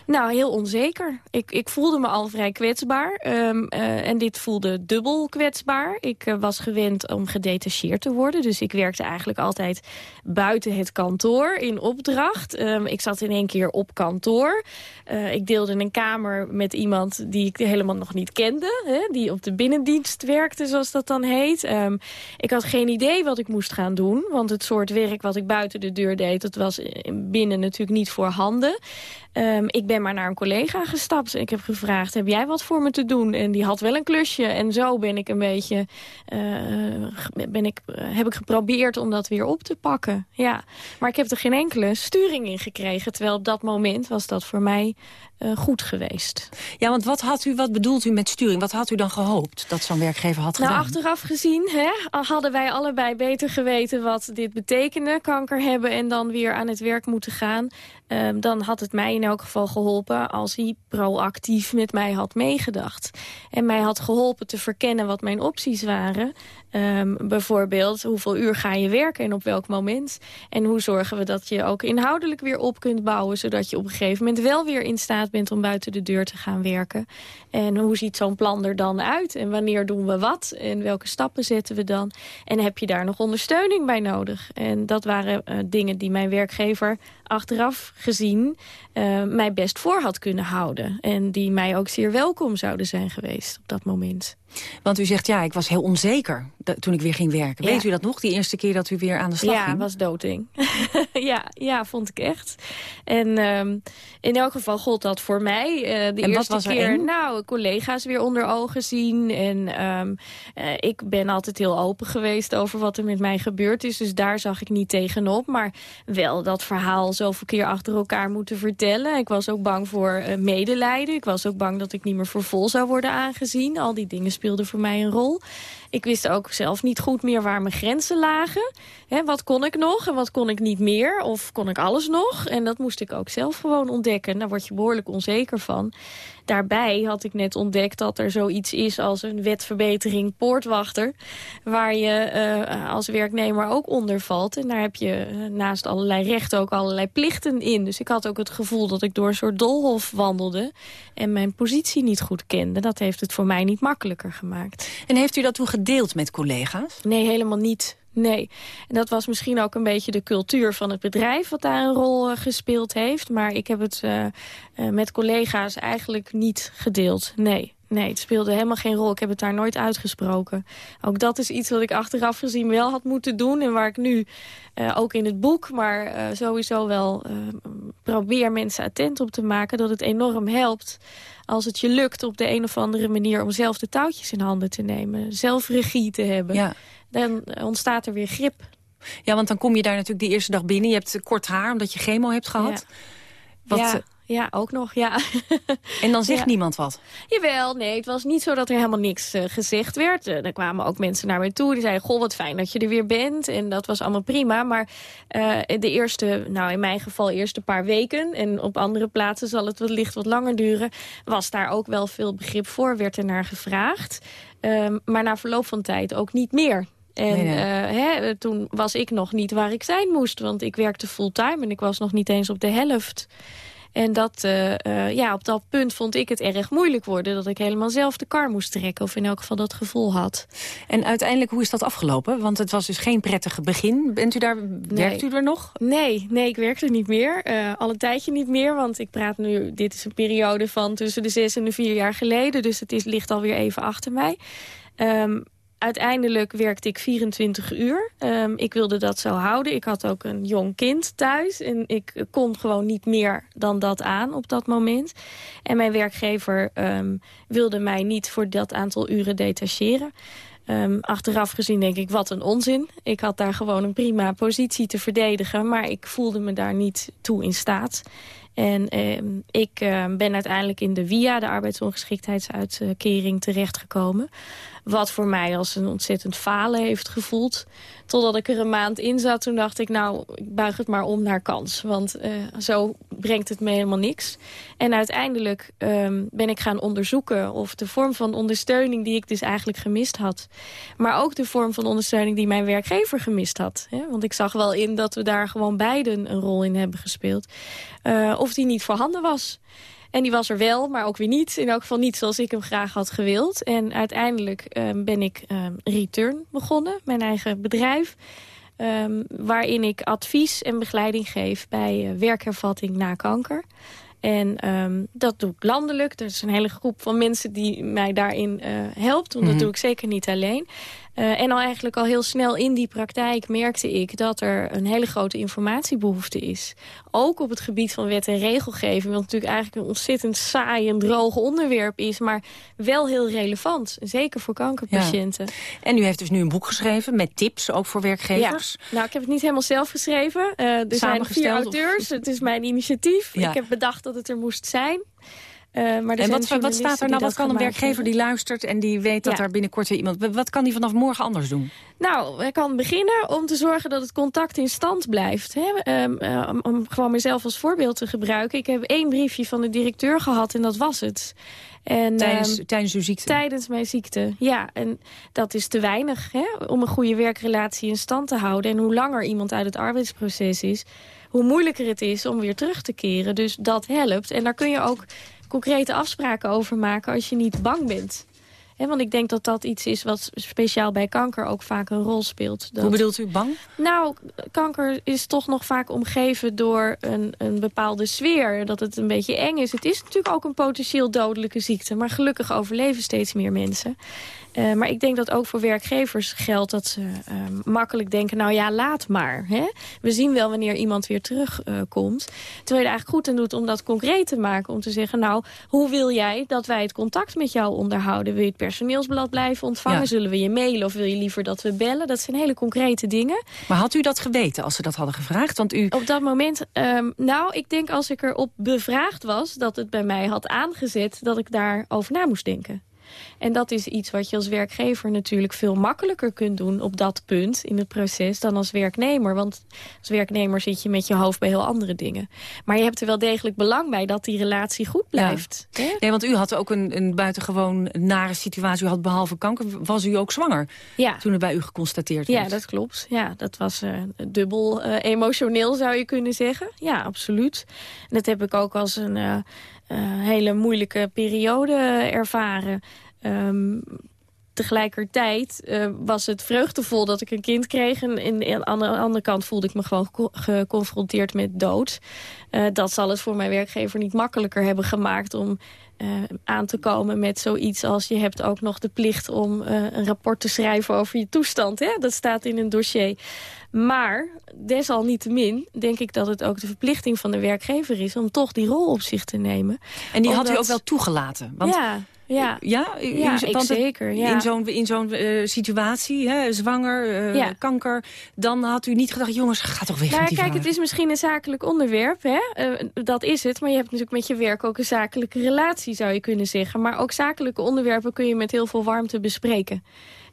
Nou, heel onzeker. Ik, ik voelde me al vrij kwetsbaar. Um, uh, en dit voelde dubbel kwetsbaar. Ik uh, was gewend om gedetacheerd te worden. Dus ik werkte eigenlijk altijd buiten het kantoor in opdracht. Um, ik zat in één keer op kantoor. Uh, ik deelde een kamer met iemand die ik helemaal nog niet kende. Hè, die op de binnendienst werkte, zoals dat dan heet. Um, ik had geen idee wat ik moest gaan doen. Want het soort werk wat ik buiten de deur deed... dat was binnen natuurlijk niet voorhanden. Ik ben maar naar een collega gestapt. Ik heb gevraagd, heb jij wat voor me te doen? En die had wel een klusje. En zo ben ik een beetje, uh, ben ik, uh, heb ik geprobeerd om dat weer op te pakken. Ja. Maar ik heb er geen enkele sturing in gekregen. Terwijl op dat moment was dat voor mij uh, goed geweest. Ja, want wat, had u, wat bedoelt u met sturing? Wat had u dan gehoopt dat zo'n werkgever had nou, gedaan? achteraf gezien hè, hadden wij allebei beter geweten wat dit betekende. Kanker hebben en dan weer aan het werk moeten gaan. Uh, dan had het mij in elk geval geholpen als hij proactief met mij had meegedacht. En mij had geholpen te verkennen wat mijn opties waren. Um, bijvoorbeeld, hoeveel uur ga je werken en op welk moment? En hoe zorgen we dat je ook inhoudelijk weer op kunt bouwen... zodat je op een gegeven moment wel weer in staat bent om buiten de deur te gaan werken. En hoe ziet zo'n plan er dan uit? En wanneer doen we wat? En welke stappen zetten we dan? En heb je daar nog ondersteuning bij nodig? En dat waren uh, dingen die mijn werkgever achteraf gezien uh, mij best voor had kunnen houden. En die mij ook zeer welkom zouden zijn geweest op dat moment. Want u zegt, ja, ik was heel onzeker toen ik weer ging werken. Ja. Weet u dat nog, die eerste keer dat u weer aan de slag ja, ging? Ja, was dooding. [LAUGHS] ja, ja, vond ik echt. En um, in elk geval gold dat voor mij. Uh, de en eerste keer, eng? nou, collega's weer onder ogen zien. En um, uh, ik ben altijd heel open geweest over wat er met mij gebeurd is. Dus daar zag ik niet tegenop. Maar wel dat verhaal zoveel keer achter elkaar moeten vertellen. Ik was ook bang voor uh, medelijden. Ik was ook bang dat ik niet meer voor vol zou worden aangezien. Al die dingen speelden voor mij een rol. Ik wist ook zelf niet goed meer waar mijn grenzen lagen. Wat kon ik nog en wat kon ik niet meer? Of kon ik alles nog? En dat moest ik ook zelf gewoon ontdekken. Daar word je behoorlijk onzeker van. Daarbij had ik net ontdekt dat er zoiets is als een wetverbetering poortwachter. Waar je uh, als werknemer ook onder valt. En daar heb je uh, naast allerlei rechten ook allerlei plichten in. Dus ik had ook het gevoel dat ik door een soort dolhof wandelde. En mijn positie niet goed kende. Dat heeft het voor mij niet makkelijker gemaakt. En heeft u dat toen gedeeld met collega's? Nee, helemaal niet. Nee, en dat was misschien ook een beetje de cultuur van het bedrijf... wat daar een rol uh, gespeeld heeft. Maar ik heb het uh, uh, met collega's eigenlijk niet gedeeld. Nee, nee, het speelde helemaal geen rol. Ik heb het daar nooit uitgesproken. Ook dat is iets wat ik achteraf gezien wel had moeten doen... en waar ik nu ook in het boek, maar sowieso wel probeer mensen attent op te maken... dat het enorm helpt als het je lukt op de een of andere manier... om zelf de touwtjes in handen te nemen, zelf regie te hebben... Ja dan ontstaat er weer grip. Ja, want dan kom je daar natuurlijk die eerste dag binnen. Je hebt kort haar, omdat je chemo hebt gehad. Ja, wat, ja, ja ook nog, ja. [LAUGHS] En dan zegt ja. niemand wat? Jawel, nee, het was niet zo dat er helemaal niks uh, gezegd werd. Uh, er kwamen ook mensen naar mij toe, die zeiden... goh, wat fijn dat je er weer bent. En dat was allemaal prima. Maar uh, de eerste, nou in mijn geval eerste paar weken... en op andere plaatsen zal het wellicht wat langer duren... was daar ook wel veel begrip voor, werd er naar gevraagd. Um, maar na verloop van tijd ook niet meer. En Nee, nee. eh, hè, toen was ik nog niet waar ik zijn moest. Want ik werkte fulltime en ik was nog niet eens op de helft. En dat, eh, eh, ja, op dat punt vond ik het erg moeilijk worden... dat ik helemaal zelf de kar moest trekken. Of in elk geval dat gevoel had. En uiteindelijk, hoe is dat afgelopen? Want het was dus geen prettige begin. Bent u daar, werkt u er nog? Nee, nee, ik werk er niet meer. Eh, al een tijdje niet meer, want ik praat nu... dit is een periode van tussen de zes en de vier jaar geleden. Dus het is, ligt alweer even achter mij. Ehm, uiteindelijk werkte ik 24 uur. Ehm, ik wilde dat zo houden. Ik had ook een jong kind thuis. En ik kon gewoon niet meer dan dat aan op dat moment. En mijn werkgever ehm, wilde mij niet voor dat aantal uren detacheren. Ehm, achteraf gezien denk ik, wat een onzin. Ik had daar gewoon een prima positie te verdedigen... maar ik voelde me daar niet toe in staat. En ehm, ik ehm, ben uiteindelijk in de WIA, de arbeidsongeschiktheidsuitkering, terechtgekomen. Wat voor mij als een ontzettend falen heeft gevoeld. Totdat ik er een maand in zat, toen dacht ik, nou, ik buig het maar om naar kans. Want eh, zo brengt het me helemaal niks. En uiteindelijk ehm, ben ik gaan onderzoeken of de vorm van ondersteuning die ik dus eigenlijk gemist had. Maar ook de vorm van ondersteuning die mijn werkgever gemist had. Hè? Want ik zag wel in dat we daar gewoon beiden een rol in hebben gespeeld. Eh, of die niet voorhanden was. En die was er wel, maar ook weer niet. In elk geval niet zoals ik hem graag had gewild. En uiteindelijk ehm, ben ik ehm, Return begonnen, mijn eigen bedrijf. ehm, waarin ik advies en begeleiding geef bij eh, werkhervatting na kanker. En dat doe ik landelijk. Er is een hele groep van mensen die mij daarin eh, helpt. Want Mhm. dat doe ik zeker niet alleen. Eh, en al eigenlijk al heel snel in die praktijk merkte ik dat er een hele grote informatiebehoefte is. Ook op het gebied van wet en regelgeving. Wat natuurlijk eigenlijk een ontzettend saai en droog onderwerp is. Maar wel heel relevant. Zeker voor kankerpatiënten. En u heeft dus nu een boek geschreven met tips, ook voor werkgevers. Ja, nou, ik heb het niet helemaal zelf geschreven. Eh, er zijn vier of- auteurs. Het is mijn initiatief. Ja. Ik heb bedacht dat het er moest zijn. Eh, maar En wat, wat staat er nou? Wat kan een werkgever die luistert en die weet dat Ja. er binnenkort weer iemand... Wat kan die vanaf morgen anders doen? Nou, ik kan beginnen om te zorgen dat het contact in stand blijft. Hè? Ehm, eh, om, om gewoon mezelf als voorbeeld te gebruiken. Ik heb één briefje van de directeur gehad en dat was het. En, Tijdens, ehm, tijdens uw ziekte? Tijdens mijn ziekte, ja. En dat is te weinig hè, om een goede werkrelatie in stand te houden. En hoe langer iemand uit het arbeidsproces is... hoe moeilijker het is om weer terug te keren. Dus dat helpt. En daar kun je ook concrete afspraken over maken als je niet bang bent. Want ik denk dat dat iets is wat speciaal bij kanker ook vaak een rol speelt. Dat... Hoe bedoelt u bang? Nou, kanker is toch nog vaak omgeven door een, een bepaalde sfeer. Dat het een beetje eng is. Het is natuurlijk ook een potentieel dodelijke ziekte. Maar gelukkig overleven steeds meer mensen. Eh, maar ik denk dat ook voor werkgevers geldt dat ze eh, makkelijk denken... nou ja, laat maar. Hè? We zien wel wanneer iemand weer terugkomt. terwijl je er eigenlijk goed aan doet om dat concreet te maken. Om te zeggen, nou, hoe wil jij dat wij het contact met jou onderhouden? Wil je het personeelsblad blijven ontvangen? Ja. Zullen we je mailen of wil je liever dat we bellen? Dat zijn hele concrete dingen. Maar had u dat geweten als ze dat hadden gevraagd? Want u... Op dat moment, ehm, nou, ik denk als ik erop bevraagd was... dat het bij mij had aangezet dat ik daarover na moest denken. En dat is iets wat je als werkgever natuurlijk veel makkelijker kunt doen... op dat punt in het proces dan als werknemer. Want als werknemer zit je met je hoofd bij heel andere dingen. Maar je hebt er wel degelijk belang bij dat die relatie goed blijft. hè? Nee, want u had ook een, een buitengewoon nare situatie. U had behalve kanker, was u ook zwanger Ja. toen er bij u geconstateerd werd. Ja, dat klopt. Ja, dat was eh, dubbel eh, emotioneel, zou je kunnen zeggen. Ja, absoluut. En dat heb ik ook als een eh, hele moeilijke periode ervaren. Ehm, tegelijkertijd eh, was het vreugdevol dat ik een kind kreeg. En aan de andere kant voelde ik me gewoon geco- geconfronteerd met dood. Eh, dat zal het voor mijn werkgever niet makkelijker hebben gemaakt... om eh, aan te komen met zoiets als... je hebt ook nog de plicht om een rapport te schrijven over je toestand. Hè? Dat staat in een dossier. Maar desalniettemin denk ik dat het ook de verplichting van de werkgever is... om toch die rol op zich te nemen. En die had u ook wel toegelaten? Want ja, ja. Ja, want zeker, ja. In zo'n in zo'n eh, situatie, hè, zwanger, eh, Ja. kanker... dan had u niet gedacht, jongens, ga toch weg Nou, met die kijk, het is misschien een zakelijk onderwerp. Hè? Eh, dat is het. Maar je hebt natuurlijk met je werk ook een zakelijke relatie, zou je kunnen zeggen. Maar ook zakelijke onderwerpen kun je met heel veel warmte bespreken.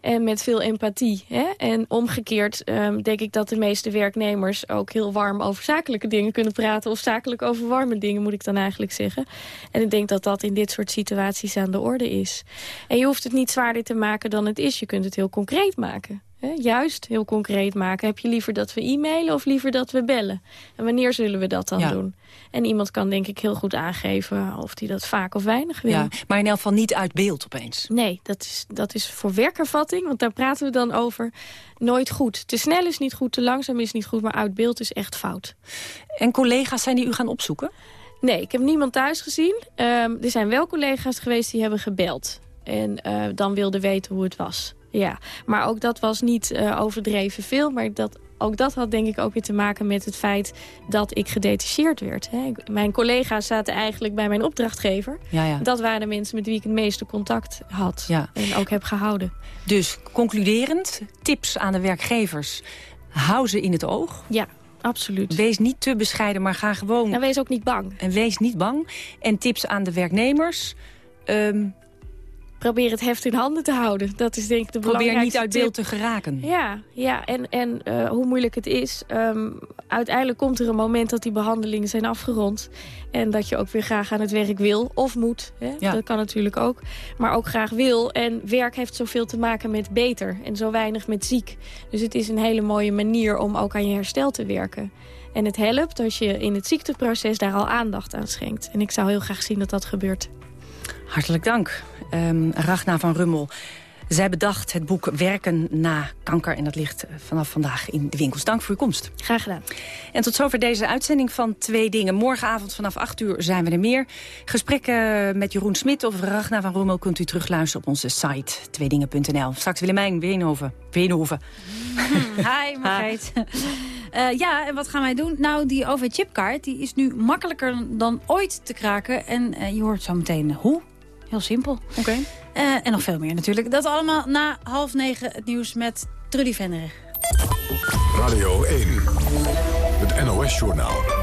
En met veel empathie. Hè? En omgekeerd ehm, denk ik dat de meeste werknemers ook heel warm over zakelijke dingen kunnen praten. Of zakelijk over warme dingen, moet ik dan eigenlijk zeggen. En ik denk dat dat in dit soort situaties aan de orde is. En je hoeft het niet zwaarder te maken dan het is. Je kunt het heel concreet maken. Juist heel concreet maken. Heb je liever dat we e-mailen of liever dat we bellen? En wanneer zullen we dat dan Ja. doen? En iemand kan denk ik heel goed aangeven of hij dat vaak of weinig wil. Ja, maar in elk geval niet uit beeld opeens. Nee, dat is, dat is voor werkervatting, want daar praten we dan over, nooit goed. Te snel is niet goed, te langzaam is niet goed, maar uit beeld is echt fout. En collega's zijn die u gaan opzoeken? Nee, ik heb niemand thuis gezien. Ehm, er zijn wel collega's geweest die hebben gebeld. En eh, dan wilden weten hoe het was. Ja, maar ook dat was niet eh, overdreven veel. Maar dat, ook dat had denk ik ook weer te maken met het feit dat ik gedetacheerd werd. Hè. Ik- Mijn collega's zaten eigenlijk bij mijn opdrachtgever. Ja, ja. Dat waren de mensen met wie ik het meeste contact had. Ja. En ook heb gehouden. Dus concluderend, tips aan de werkgevers. Hou ze in het oog. Ja, absoluut. Wees niet te bescheiden, maar ga gewoon... En wees ook niet bang. En wees niet bang. En tips aan de werknemers. ehm, Probeer het heft in handen te houden. Dat is denk ik de probeer belangrijkste niet uit beeld te geraken. Ja, ja en, en eh, hoe moeilijk het is. ehm, uiteindelijk komt er een moment dat die behandelingen zijn afgerond. En dat je ook weer graag aan het werk wil of moet. Hè? Ja. Dat kan natuurlijk ook. Maar ook graag wil. En werk heeft zoveel te maken met beter. En zo weinig met ziek. Dus het is een hele mooie manier om ook aan je herstel te werken. En het helpt als je in het ziekteproces daar al aandacht aan schenkt. En ik zou heel graag zien dat dat gebeurt. Hartelijk dank, Ehm Ragna van Rummel. Zij bedacht het boek Werken na kanker. En dat ligt eh, vanaf vandaag in de winkels. Dank voor uw komst. Graag gedaan. En tot zover deze uitzending van Twee Dingen. Morgenavond vanaf 8 uur zijn we er meer. Gesprekken met Jeroen Smit of Ragna van Rummel... kunt u terugluisteren op onze site tweedingen.nl. Straks Willemijn Weenhoven. Weenhoven. Hi, [LAUGHS] Margreet. Eh, ja, en wat gaan wij doen? Nou, die OV-chipkaart die is nu makkelijker dan ooit te kraken. En eh, je hoort zo meteen hoe. Heel simpel. Oké. Eh, en nog veel meer natuurlijk. Dat allemaal na half negen het nieuws met Trudy Venderig. Radio 1. Het NOS-journaal.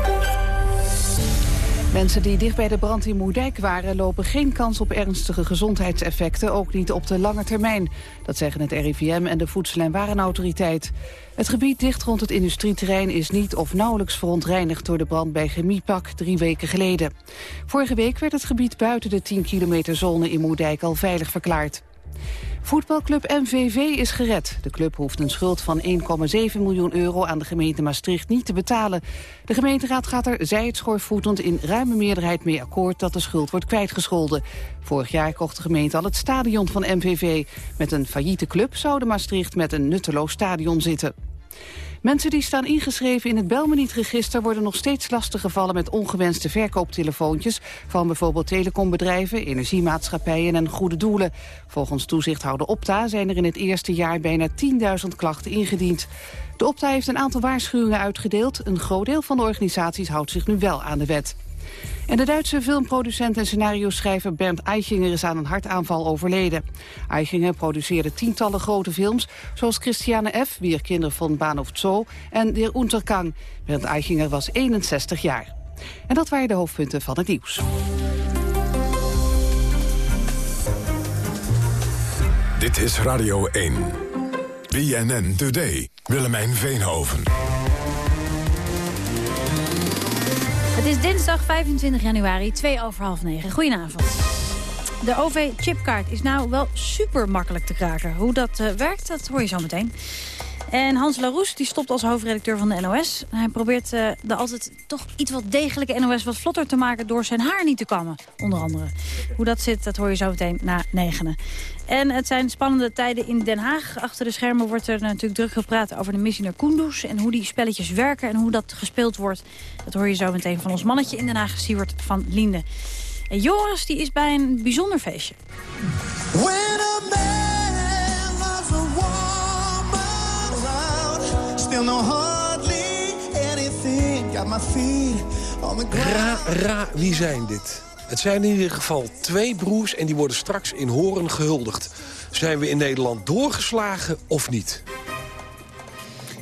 Mensen die dicht bij de brand in Moerdijk waren... lopen geen kans op ernstige gezondheidseffecten, ook niet op de lange termijn. Dat zeggen het RIVM en de Voedsel- en Warenautoriteit. Het gebied dicht rond het industrieterrein is niet of nauwelijks verontreinigd... door de brand bij Chemiepak drie weken geleden. Vorige week werd het gebied buiten de 10 kilometer zone in Moerdijk al veilig verklaard. Voetbalclub MVV is gered. De club hoeft een schuld van 1,7 miljoen euro aan de gemeente Maastricht niet te betalen. De gemeenteraad gaat er, zij het schoorvoetend, in ruime meerderheid mee akkoord dat de schuld wordt kwijtgescholden. Vorig jaar kocht de gemeente al het stadion van MVV. Met een failliete club zou de Maastricht met een nutteloos stadion zitten. Mensen die staan ingeschreven in het Belmeniet-register... worden nog steeds lastiggevallen met ongewenste verkooptelefoontjes... van bijvoorbeeld telecombedrijven, energiemaatschappijen en goede doelen. Volgens toezichthouder Opta zijn er in het eerste jaar bijna 10.000 klachten ingediend. De Opta heeft een aantal waarschuwingen uitgedeeld. Een groot deel van de organisaties houdt zich nu wel aan de wet. En de Duitse filmproducent en scenario-schrijver Bernd Eichinger is aan een hartaanval overleden. Eichinger produceerde tientallen grote films, zoals Christiane F., Wir Kinder von Bahnhof Zoo en Der Untergang. Bernd Eichinger was 61 jaar. En dat waren de hoofdpunten van het nieuws. Dit is Radio 1. BNN Today. Willemijn Veenhoven. Het is dinsdag 25 januari, 2 over half 9. Goedenavond. De OV-chipkaart is nou wel super makkelijk te kraken. Hoe dat eh, werkt, dat hoor je zo meteen. En Hans Laroes die stopt als hoofdredacteur van de NOS. Hij probeert eh, de altijd toch iets wat degelijke NOS wat vlotter te maken... door zijn haar niet te kammen, onder andere. Hoe dat zit, dat hoor je zo meteen na negenen. En het zijn spannende tijden in Den Haag. Achter de schermen wordt er natuurlijk druk gepraat over de missie naar Kunduz... en hoe die spelletjes werken en hoe dat gespeeld wordt. Dat hoor je zo meteen van ons mannetje in Den Haag, Siewert van Liende. En Joris die is bij een bijzonder feestje. Still know hardly anything. Got my feet on the Ra, ra, wie zijn dit? Het zijn in ieder geval twee broers en die worden straks in Horen gehuldigd. Zijn we in Nederland doorgeslagen of niet?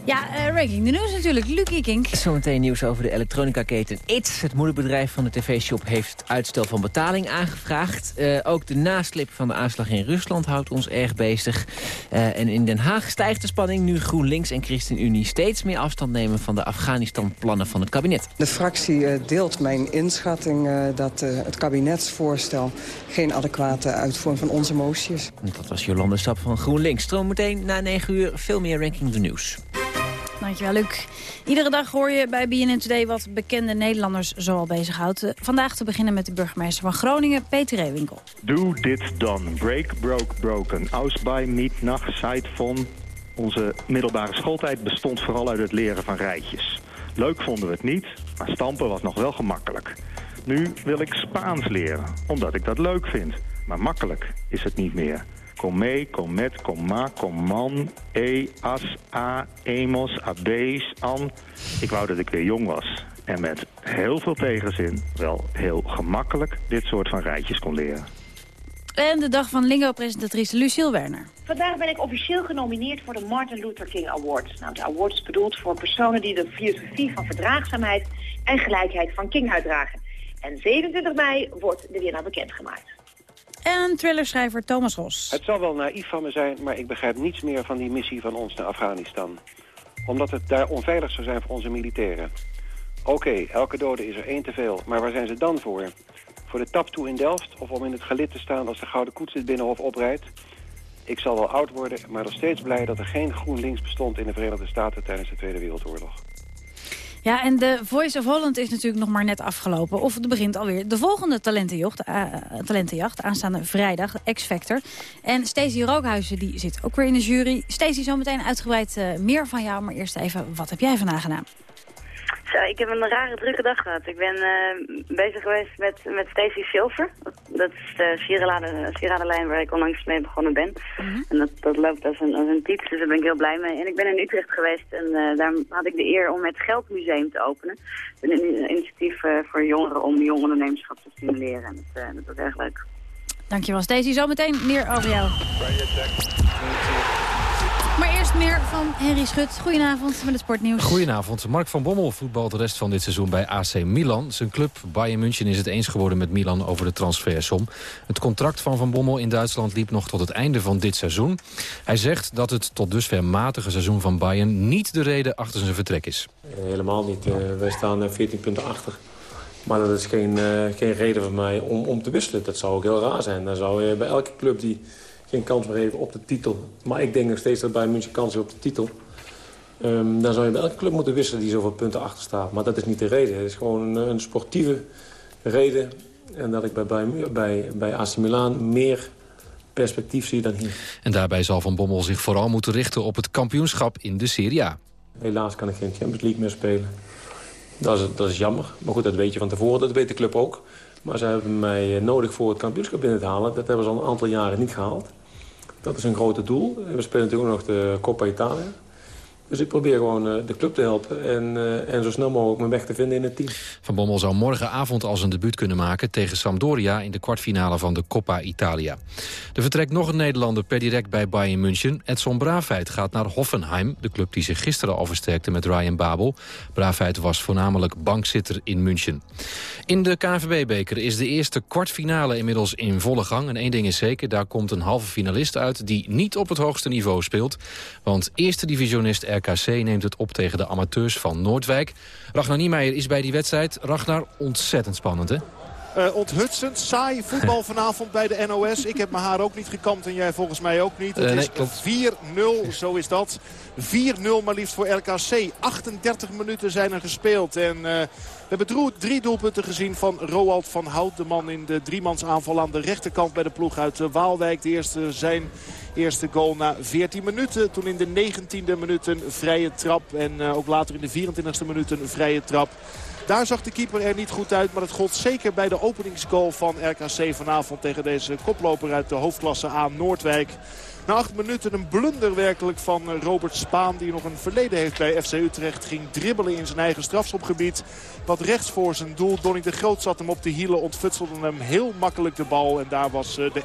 Ja, uh, ranking de nieuws natuurlijk. Luc Kink. Zometeen nieuws over de elektronica-keten ITS. Het moederbedrijf van de tv-shop heeft uitstel van betaling aangevraagd. Uh, ook de naslip van de aanslag in Rusland houdt ons erg bezig. Uh, en in Den Haag stijgt de spanning nu GroenLinks en ChristenUnie steeds meer afstand nemen van de Afghanistan-plannen van het kabinet. De fractie deelt mijn inschatting dat het kabinetsvoorstel geen adequate uitvoering van onze motie is. Dat was Jolande Stap van GroenLinks. Stroom meteen na 9 uur veel meer ranking de nieuws. Dankjewel, Luc. Iedere dag hoor je bij BNN Today wat bekende Nederlanders zoal bezighoudt. Eh, vandaag te beginnen met de burgemeester van Groningen, Peter Reewinkel. Doe dit dan. Break, broke, broken. Ausbij, niet, nacht, site, von. Onze middelbare schooltijd bestond vooral uit het leren van rijtjes. Leuk vonden we het niet, maar stampen was nog wel gemakkelijk. Nu wil ik Spaans leren, omdat ik dat leuk vind. Maar makkelijk is het niet meer. Kom mee, kom met, kom ma, kom man, e, as, a, emos, abees, an. Ik wou dat ik weer jong was en met heel veel tegenzin wel heel gemakkelijk dit soort van rijtjes kon leren. En de dag van Lingo-presentatrice Lucille Werner. Vandaag ben ik officieel genomineerd voor de Martin Luther King Award. Nou, de award is bedoeld voor personen die de filosofie van verdraagzaamheid en gelijkheid van King uitdragen. En 27 mei wordt de winnaar bekendgemaakt en thrillerschrijver Thomas Ros. Het zal wel naïef van me zijn, maar ik begrijp niets meer van die missie van ons naar Afghanistan. Omdat het daar onveilig zou zijn voor onze militairen. Oké, elke dode is er één te veel, maar waar zijn ze dan voor? Voor de tap toe in Delft of om in het gelid te staan als de Gouden Koets dit Binnenhof oprijdt? Ik zal wel oud worden, maar nog steeds blij dat er geen GroenLinks bestond in de Verenigde Staten tijdens de Tweede Wereldoorlog. Ja, en de Voice of Holland is natuurlijk nog maar net afgelopen. Of er begint alweer de volgende talentenjacht, uh, talentenjacht aanstaande vrijdag, X-Factor. En Stacey Rookhuizen die zit ook weer in de jury. Stacey, zometeen uitgebreid uh, meer van jou, maar eerst even, wat heb jij vandaag gedaan? Zo, ik heb een rare drukke dag gehad. Ik ben uh, bezig geweest met, met Stacy Silver. Dat is de sieradenlijn waar ik onlangs mee begonnen ben. Mhm. En dat, dat loopt als een, als een type, dus daar ben ik heel blij mee. En ik ben in Utrecht geweest en uh, daar had ik de eer om het Geldmuseum te openen. Een initiatief uh, voor jongeren om jong ondernemerschap te stimuleren. En dat, dat was erg leuk. Dankjewel Stacey. Zometeen meer over jou. Maar eerst meer van Henry Schut. Goedenavond met het sportnieuws. Goedenavond. Mark van Bommel voetbalt de rest van dit seizoen bij AC Milan. Zijn club Bayern München is het eens geworden met Milan over de transfersom. Het contract van Van Bommel in Duitsland liep nog tot het einde van dit seizoen. Hij zegt dat het tot dusver matige seizoen van Bayern niet de reden achter zijn vertrek is. Helemaal niet. Uh, wij staan 14 eh, punten achter. Maar dat is geen, uh, geen reden voor mij om, om te wisselen. Dat zou ook heel raar zijn. Dan zou je bij elke club die geen kans meer heeft op de titel. Maar ik denk nog steeds dat bij München kans heeft op de titel. Um, dan zou je bij elke club moeten wisselen die zoveel punten achter staat. Maar dat is niet de reden. Het is gewoon een, een sportieve reden. En dat ik bij, bij, bij, bij AC Milan meer perspectief zie dan hier. En daarbij zal Van Bommel zich vooral moeten richten op het kampioenschap in de Serie A. Helaas kan ik geen Champions League meer spelen. Dat is, dat is jammer. Maar goed, dat weet je van tevoren. Dat weet de club ook. Maar ze hebben mij eh, nodig voor het kampioenschap binnen te halen. Dat hebben ze al een aantal jaren niet gehaald. Dat is een grote doel. We spelen natuurlijk ook nog de Coppa Italia. Dus ik probeer gewoon eh, de club te helpen en, uh, en zo snel mogelijk mijn weg te vinden in het team. Van Bommel zou morgenavond al zijn debuut kunnen maken tegen Sampdoria in de kwartfinale van de Coppa Italia. Er vertrekt nog een Nederlander per direct bij Bayern München. Edson Braafheid gaat naar Hoffenheim, de club die zich gisteren al versterkte met Ryan Babel. Braafheid was voornamelijk bankzitter in München. In de KNVB-beker is de eerste kwartfinale inmiddels in volle gang. En één ding is zeker, daar komt een halve finalist uit die niet op het hoogste niveau speelt. Want eerste divisionist RKC neemt het op tegen de amateurs van Noordwijk. Ragnar Niemeyer is bij die wedstrijd. Ragnar, ontzettend spannend, hè? Uh, onthutsend, saai voetbal [LAUGHS] vanavond bij de NOS. Ik heb mijn haar ook niet gekamd en jij volgens mij ook niet. Het uh, is 4-0, zo is dat. 4-0 maar liefst voor RKC. 38 minuten zijn er gespeeld. En uh, we hebben drie doelpunten gezien van Roald van Hout. De man in de driemansaanval aan de rechterkant bij de ploeg uit Waalwijk. De eerste zijn eerste goal na 14 minuten. Toen in de 19e minuut een vrije trap. En ook later in de 24e minuut een vrije trap. Daar zag de keeper er niet goed uit. Maar het gold zeker bij de openingsgoal van RKC vanavond tegen deze koploper uit de hoofdklasse A Noordwijk. Na acht minuten een blunder werkelijk van Robert Spaan. Die nog een verleden heeft bij FC Utrecht. Ging dribbelen in zijn eigen strafschopgebied. Wat rechts voor zijn doel. Donny de Groot zat hem op de hielen, ontfutselde hem heel makkelijk de bal. En daar was de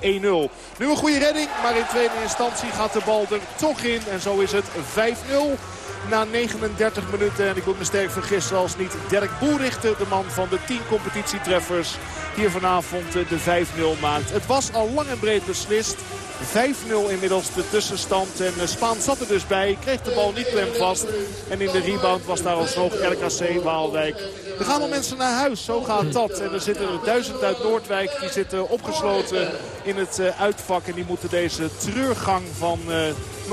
1-0. Nu een goede redding, maar in tweede instantie gaat de bal er toch in. En zo is het 5-0 na 39 minuten. En ik moet me sterk vergissen als niet Dirk Boerichter, de man van de 10 competitietreffers, hier vanavond de 5-0 maakt. Het was al lang en breed beslist. 5-0 inmiddels de tussenstand. En eh, Spaan zat er dus bij. Kreeg de bal niet klem vast. En in de rebound was daar alsnog RKC Waalwijk. Er gaan al mensen naar huis. Zo gaat dat. En er zitten er duizend uit Noordwijk. Die zitten opgesloten in het eh, uitvak. En die moeten deze treurgang van uh,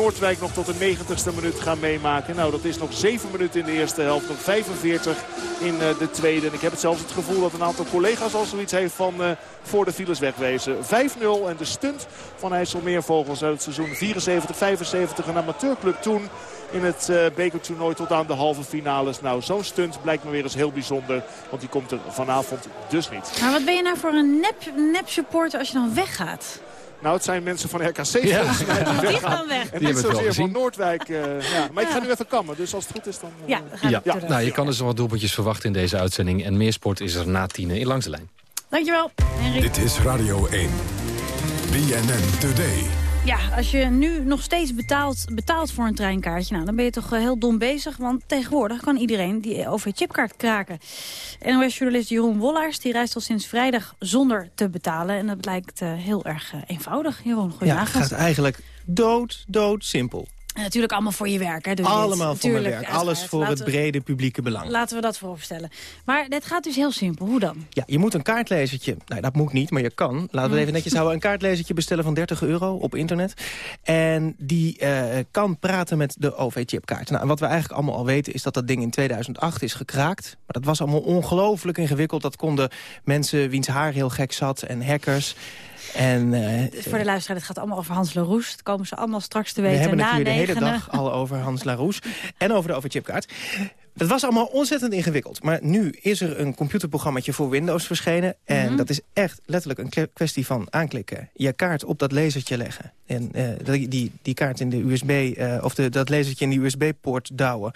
Noordwijk nog tot de 90ste minuut gaan meemaken. Nou, dat is nog 7 minuten in de eerste helft. Nog 45 in de tweede. En ik heb het zelfs het gevoel dat een aantal collega's al zoiets heeft van voor de files wegwezen. 5-0 en de stunt van IJsselmeervogels uit het seizoen 74-75. Een amateurclub toen in het uh, bekertoernooi tot aan de halve finales. Nou, zo'n stunt blijkt me weer eens heel bijzonder. Want die komt er vanavond dus niet. Maar wat ben je nou voor een nep, nep supporter als je dan weggaat? Nou, het zijn mensen van RKC ja. volgens mij die, die gaan weg. En niet zozeer van Noordwijk. Uh, ja. Maar ik ga nu even kammen, dus als het goed is dan... Uh, ja, ja. Nou, je kan dus wat doelpuntjes verwachten in deze uitzending. En meer sport is er na tienen in Langs de Lijn. Dankjewel, Henry. Dit is Radio 1. BNN Today. Ja, als je nu nog steeds betaalt, betaalt voor een treinkaartje... Nou, dan ben je toch heel dom bezig, want tegenwoordig kan iedereen die OV-chipkaart kraken. NOS-journalist Jeroen Wollaars die reist al sinds vrijdag zonder te betalen. En dat blijkt uh, heel erg uh, eenvoudig. Jeroen, goedenavond. Ja, het gaat eigenlijk dood, dood simpel. En natuurlijk allemaal voor je werk. Hè, allemaal voor mijn werk. Alles voor het brede publieke belang. Laten we dat vooropstellen. Maar dit gaat dus heel simpel. Hoe dan? Ja, je moet een kaartlezertje... Nou, dat moet niet, maar je kan. Laten we het even netjes houden. Een kaartlezertje bestellen van 30 euro op internet. En die uh, kan praten met de OV-chipkaart. Nou, wat we eigenlijk allemaal al weten is dat dat ding in 2008 is gekraakt. Maar dat was allemaal ongelooflijk ingewikkeld. Dat konden mensen wiens haar heel gek zat en hackers... En, uh, Voor de luisteraar, het gaat allemaal over Hans Laroes. Dat komen ze allemaal straks te weten. We hebben het hier de hele dag al over Hans Laroes. [LAUGHS] en over de overchipkaart. Dat was allemaal ontzettend ingewikkeld. Maar nu is er een computerprogramma voor Windows verschenen. En mhm. dat is echt letterlijk een kwestie van aanklikken. Je kaart op dat lasertje leggen. En uh, die, die kaart in de USB, uh, eh, of de, dat lasertje in die USB-poort douwen.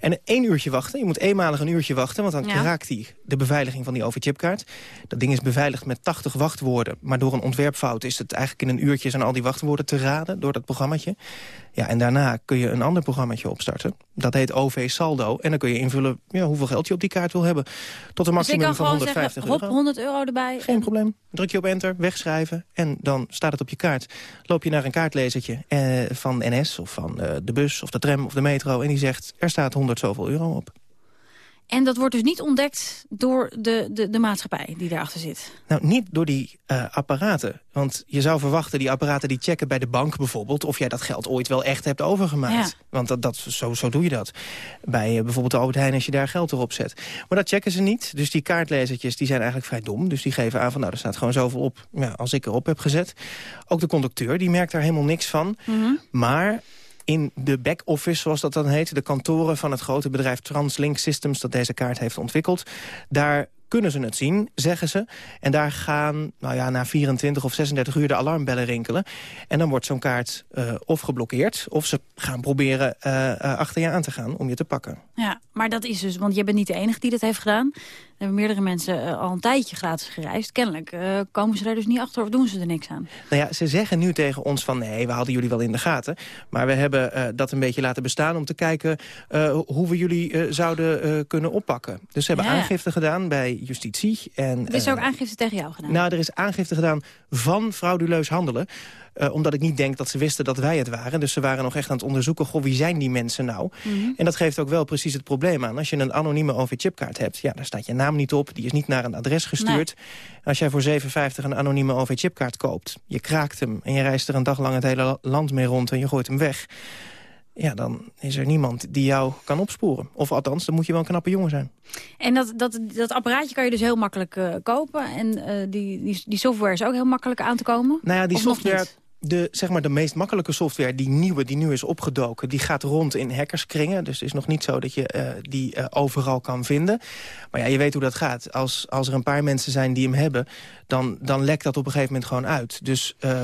En één uurtje wachten. Je moet eenmalig een uurtje wachten, want dan ja. raakt hij de beveiliging van die overchipkaart. Dat ding is beveiligd met 80 wachtwoorden. Maar door een ontwerpfout is het eigenlijk in een uurtje zijn al die wachtwoorden te raden door dat programmaatje. Ja, en daarna kun je een ander programmaatje opstarten. Dat heet OV Saldo. En dan kun je invullen ja, hoeveel geld je op die kaart wil hebben. Tot een dus maximum van 150 zeggen, euro. 100 euro erbij. Geen probleem. Druk je op enter, wegschrijven en dan staat het op je kaart. Loop je naar een kaartlezertje eh, van NS of van uh, de bus of de tram of de metro... en die zegt, er staat 100 zoveel euro op. En dat wordt dus niet ontdekt door de, de, de maatschappij die daarachter zit? Nou, niet door die uh, apparaten. Want je zou verwachten, die apparaten die checken bij de bank bijvoorbeeld... of jij dat geld ooit wel echt hebt overgemaakt. Ja. Want dat, dat, zo, zo doe je dat. Bij uh, bijvoorbeeld de Albert Heijn als je daar geld erop zet. Maar dat checken ze niet. Dus die kaartlezertjes die zijn eigenlijk vrij dom. Dus die geven aan van, nou, er staat gewoon zoveel op ja, als ik erop heb gezet. Ook de conducteur, die merkt daar helemaal niks van. Mm -hmm. Maar in de back-office, zoals dat dan heet... de kantoren van het grote bedrijf Translink Systems... dat deze kaart heeft ontwikkeld... daar kunnen ze het zien, zeggen ze. En daar gaan nou ja, na 24 of 36 uur de alarmbellen rinkelen. En dan wordt zo'n kaart uh, of geblokkeerd... of ze gaan proberen uh, uh, achter je aan te gaan om je te pakken. Ja, maar dat is dus, want je bent niet de enige die dat heeft gedaan. Er hebben meerdere mensen al een tijdje gratis gereisd. Kennelijk komen ze daar dus niet achter of doen ze er niks aan. Nou ja, ze zeggen nu tegen ons van nee, we hadden jullie wel in de gaten. Maar we hebben dat een beetje laten bestaan om te kijken... hoe we jullie zouden kunnen oppakken. Dus ze hebben ja. aangifte gedaan bij justitie. En, er is ook aangifte tegen jou gedaan? Nou, er is aangifte gedaan van frauduleus handelen. Uh, omdat ik niet denk dat ze wisten dat wij het waren. Dus ze waren nog echt aan het onderzoeken, goh, wie zijn die mensen nou? Mm -hmm. En dat geeft ook wel precies het probleem aan. Als je een anonieme OV-chipkaart hebt, ja, daar staat je naam niet op. Die is niet naar een adres gestuurd. Nee. Als jij voor 7,50 een anonieme OV-chipkaart koopt... je kraakt hem en je reist er een dag lang het hele land mee rond... en je gooit hem weg ja, dan is er niemand die jou kan opsporen. Of althans, dan moet je wel een knappe jongen zijn. En dat, dat, dat apparaatje kan je dus heel makkelijk uh, kopen. En uh, die, die, die software is ook heel makkelijk aan te komen? Nou ja, die software de, zeg maar, de meest makkelijke software, die nieuwe, die nu is opgedoken... die gaat rond in hackerskringen. Dus het is nog niet zo dat je uh, die uh, overal kan vinden. Maar ja, je weet hoe dat gaat. Als, als er een paar mensen zijn die hem hebben... dan, dan lekt dat op een gegeven moment gewoon uit. Dus uh,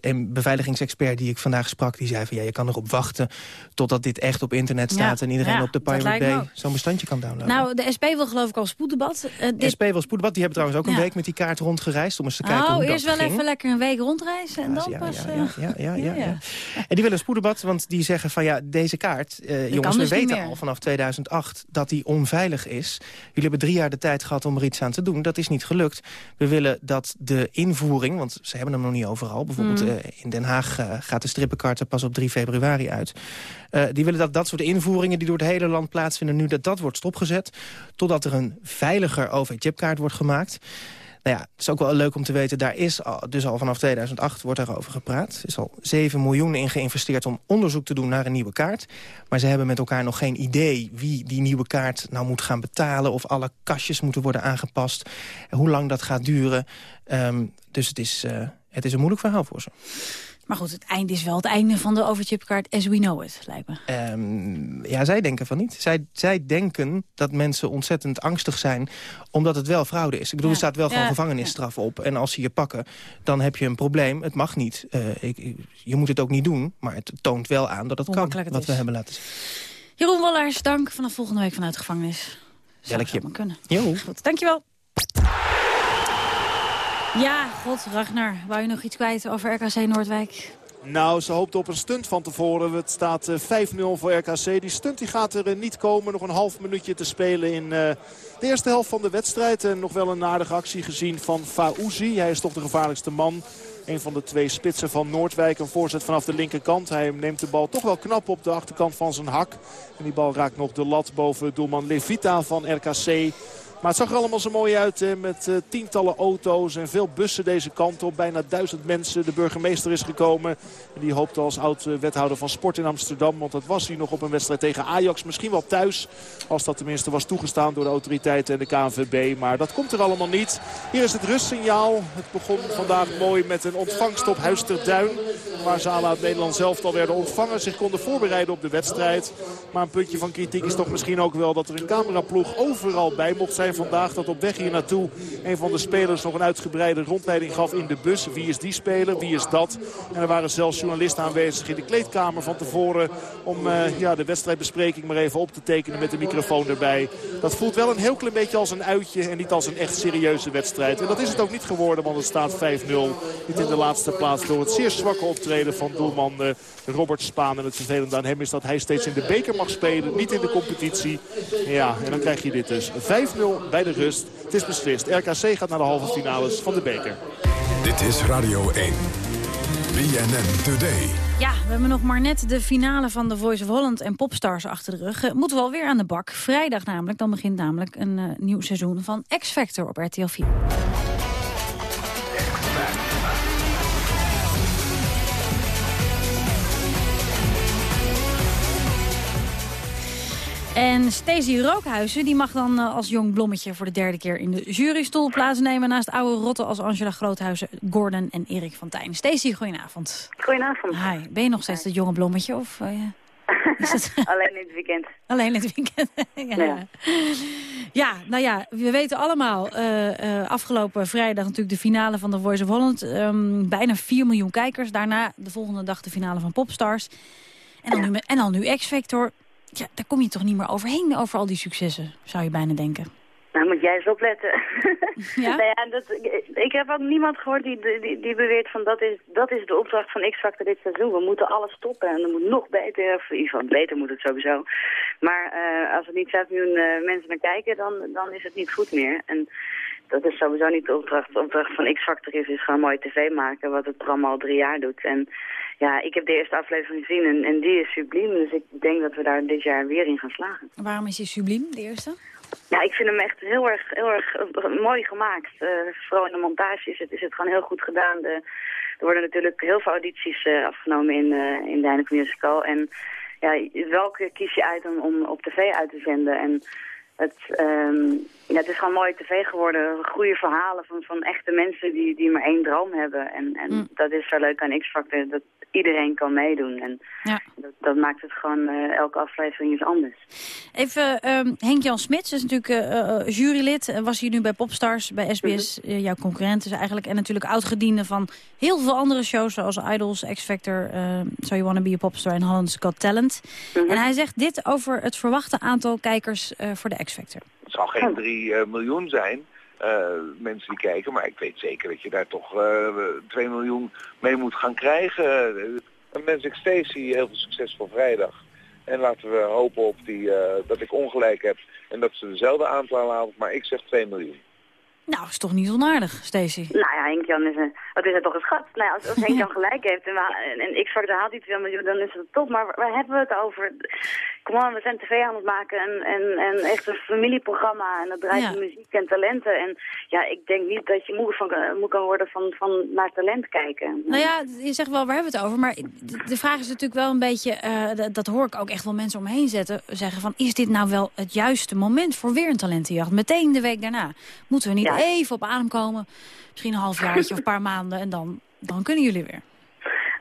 een beveiligingsexpert die ik vandaag sprak... die zei van ja, je kan erop wachten totdat dit echt op internet staat... Ja, en iedereen ja, op de Pirate Bay zo'n bestandje kan downloaden. Nou, de SP wil geloof ik al spoeddebat. Eh, dit- SP wil spoeddebat, die hebben trouwens ook een week met die kaart rondgereisd... om eens te kijken Oh, hoe eerst dat wel ging. even lekker een week rondreizen en dan pas... ja, [LAUGHS] ja, ja, ja, ja. En die willen een spoeddebat, want die zeggen van ja, deze kaart... jongens, we dus weten al vanaf 2008 dat die onveilig is. Jullie hebben drie jaar de tijd gehad om er iets aan te doen. Dat is niet gelukt. We willen dat de invoering, want ze hebben hem nog niet overal... bijvoorbeeld Mm. eh, in Den Haag eh, gaat de strippenkaart er pas op 3 februari uit. Eh, die willen dat dat soort invoeringen die door het hele land plaatsvinden... nu dat dat wordt stopgezet, totdat er een veiliger OV-chipkaart wordt gemaakt... Nou ja, het is ook wel leuk om te weten, daar is al, dus al vanaf 2008 wordt daarover gepraat. Er is al 7 miljoen in geïnvesteerd om onderzoek te doen naar een nieuwe kaart. Maar ze hebben met elkaar nog geen idee wie die nieuwe kaart nou moet gaan betalen... of alle kastjes moeten worden aangepast, en hoe lang dat gaat duren. Ehm, dus het is, eh, het is een moeilijk verhaal voor ze. Maar goed, het einde is wel het einde van de overchipkaart as we know it, lijkt me. Ehm, ja, zij denken van niet. Zij, zij denken dat mensen ontzettend angstig zijn... omdat het wel fraude is. Ik bedoel, Ja. er staat wel gewoon Ja, gevangenisstraf op. En als ze je pakken, dan heb je een probleem. Het mag niet. Eh, ik, ik- je moet het ook niet doen. Maar het toont wel aan dat het Hoe kan, het wat we hebben laten zien. Jeroen Wollaars, dank. Vanaf volgende week vanuit de gevangenis. Zou Jelkje. zomaar kunnen. Jo. Goed, dankjewel. Ja, god, Ragnar, wou je nog iets kwijt over RKC Noordwijk? Nou, ze hoopt op een stunt van tevoren. Het staat eh, 5-0 voor RKC. Die stunt die gaat er eh, niet komen. Nog een half minuutje te spelen in eh, de eerste helft van de wedstrijd. En nog wel een aardige actie gezien van Faouzi. Hij is toch de gevaarlijkste man. Een van de twee spitsen van Noordwijk. Een voorzet vanaf de linkerkant. Hij neemt de bal toch wel knap op de achterkant van zijn hak. En die bal raakt nog de lat boven doelman Levita van RKC. Maar het zag er allemaal zo mooi uit met eh, tientallen auto's en veel bussen deze kant op. Bijna duizend mensen. De burgemeester is gekomen. En die hoopte als oud-wethouder van sport in Amsterdam. Want dat was hij nog op een wedstrijd tegen Ajax. Misschien wel thuis. Als dat tenminste was toegestaan door de autoriteiten en de KNVB. Maar dat komt er allemaal niet. Hier is het rustsignaal. Het begon vandaag mooi met een ontvangst op Huis ter Duin. Waar ze aan het Nederland zelf al werden ontvangen. Zich konden voorbereiden op de wedstrijd. Maar een puntje van kritiek is toch misschien ook wel dat er een cameraploeg overal bij mocht zijn vandaag. Dat op weg hier naartoe een van de spelers nog een uitgebreide rondleiding gaf in de bus. Wie is die speler? Wie is dat? En er waren zelfs journalisten aanwezig in de kleedkamer van tevoren. Om eh, ja, de wedstrijdbespreking maar even op te tekenen met de microfoon erbij. Dat voelt wel een heel klein beetje als een uitje en niet als een echt serieuze wedstrijd. En dat is het ook niet geworden, want het staat 5-0. Niet in de laatste plaats door het zeer zwakke optreden van doelman eh, Robert Spaan. En het vervelende aan hem is dat hij steeds in de beker mag spelen, niet in de competitie. Ja, en dan krijg je dit dus. 5-0 bij de rust. Het is beslist. RKC gaat naar de halve finales van de beker. Dit is Radio 1. BNN Today. Ja, we hebben nog maar net de finale van The Voice of Holland en Popstars achter de rug. Eh, moeten we alweer aan de bak. Vrijdag namelijk, dan begint namelijk een eh, nieuw seizoen van X Factor op RTL 4. En Stacey Rookhuizen die mag dan eh, als jong blommetje voor de derde keer in de jurystoel plaatsnemen. Naast oude rotten als Angela Groothuizen, Gordon en Erik van Tijn. Stacey, goedenavond. Goedenavond. Hi, ben je nog steeds het jonge blommetje? Of, eh, [LAUGHS] het Alleen in het weekend. [LAUGHS] alleen het weekend? [LAUGHS] ja. Ja. Ja. nou ja, we weten allemaal, eh, afgelopen vrijdag natuurlijk de finale van The Voice of Holland. Ehm, bijna 4 miljoen kijkers. Daarna de volgende dag de finale van Popstars. En dan, nu, en dan nu X-Factor. Ja, daar kom je toch niet meer overheen over al die successen, zou je bijna denken. Nou, moet jij eens opletten. [LAUGHS] Ja? [LAUGHS] nou ja, dat, ik heb ook niemand gehoord die, die, die beweert van dat is, dat is de opdracht van X-Factor dit seizoen. We moeten alles stoppen en er moet nog beter, of in ieder geval beter moet het sowieso. Maar eh, als er niet 6 miljoen eh, mensen naar kijken, dan, dan is het niet goed meer. En dat is sowieso niet de opdracht. De opdracht van X-Factor is, is gewoon mooi tv maken, wat het programma al drie jaar doet. En ja, ik heb de eerste aflevering gezien en, en die is subliem. Dus ik denk dat we daar dit jaar weer in gaan slagen. Waarom is hij subliem, de eerste? Ja, ik vind hem echt heel erg, heel erg eh, mooi gemaakt. Eh, vooral in de montage is het, is het gewoon heel goed gedaan. De, er worden natuurlijk heel veel audities eh, afgenomen in, eh, in de Heineken Musical. En ja, welke kies je uit om, om op tv uit te zenden? En het, ehm, ja, het is gewoon mooi tv geworden. Goede verhalen van, van echte mensen die, die maar één droom hebben. En, en Mm. dat is zo leuk aan X-Factor, dat iedereen kan meedoen. En Ja. dat, dat maakt het gewoon eh, elke aflevering iets anders. Even ehm, Henk-Jan Smits is natuurlijk eh, eh, jurylid. eh, was hier nu bij Popstars, bij SBS. eh, jouw concurrent is eigenlijk. En natuurlijk oud-gediende van heel veel andere shows... zoals Idols, X-Factor, eh, So You Wanna Be a Popstar en Holland's Got Talent. En hij zegt dit over het verwachte aantal kijkers voor de X-Factor. Het zal geen 3 miljoen zijn, eh, mensen die kijken, maar ik weet zeker dat je daar toch eh 2 miljoen mee moet gaan krijgen. Uh, Mensen Stacy, heel veel succes voor vrijdag. En laten we hopen op die, eh, dat ik ongelijk heb en dat ze dezelfde aantal halen, maar ik zeg 2 miljoen. Nou, is toch niet onaardig, Stacey? Nou ja, Henk-Jan is, een, wat is het toch een schat. Nou ja, als, als Henk-Jan [LAUGHS] gelijk heeft en, we- en, en X-Factor haalt die 2 miljoen, dan is het top. Maar waar hebben we het over? Kom on, we zijn tv aan het maken en, en, en echt een familieprogramma. En dat draait Ja. om muziek en talenten. En ja, ik denk niet dat je moe, van, moe kan worden van, van naar talent kijken. Nou ja, je zegt wel, waar hebben we het over? Maar de- vraag is natuurlijk wel een beetje... eh, dat- dat hoor ik ook echt wel mensen omheen zetten. Zeggen van, is dit nou wel het juiste moment voor weer een talentenjacht? Meteen de week daarna. Moeten we niet Ja. Even op adem komen? Misschien een halfjaartje of een paar maanden. En dan, dan kunnen jullie weer.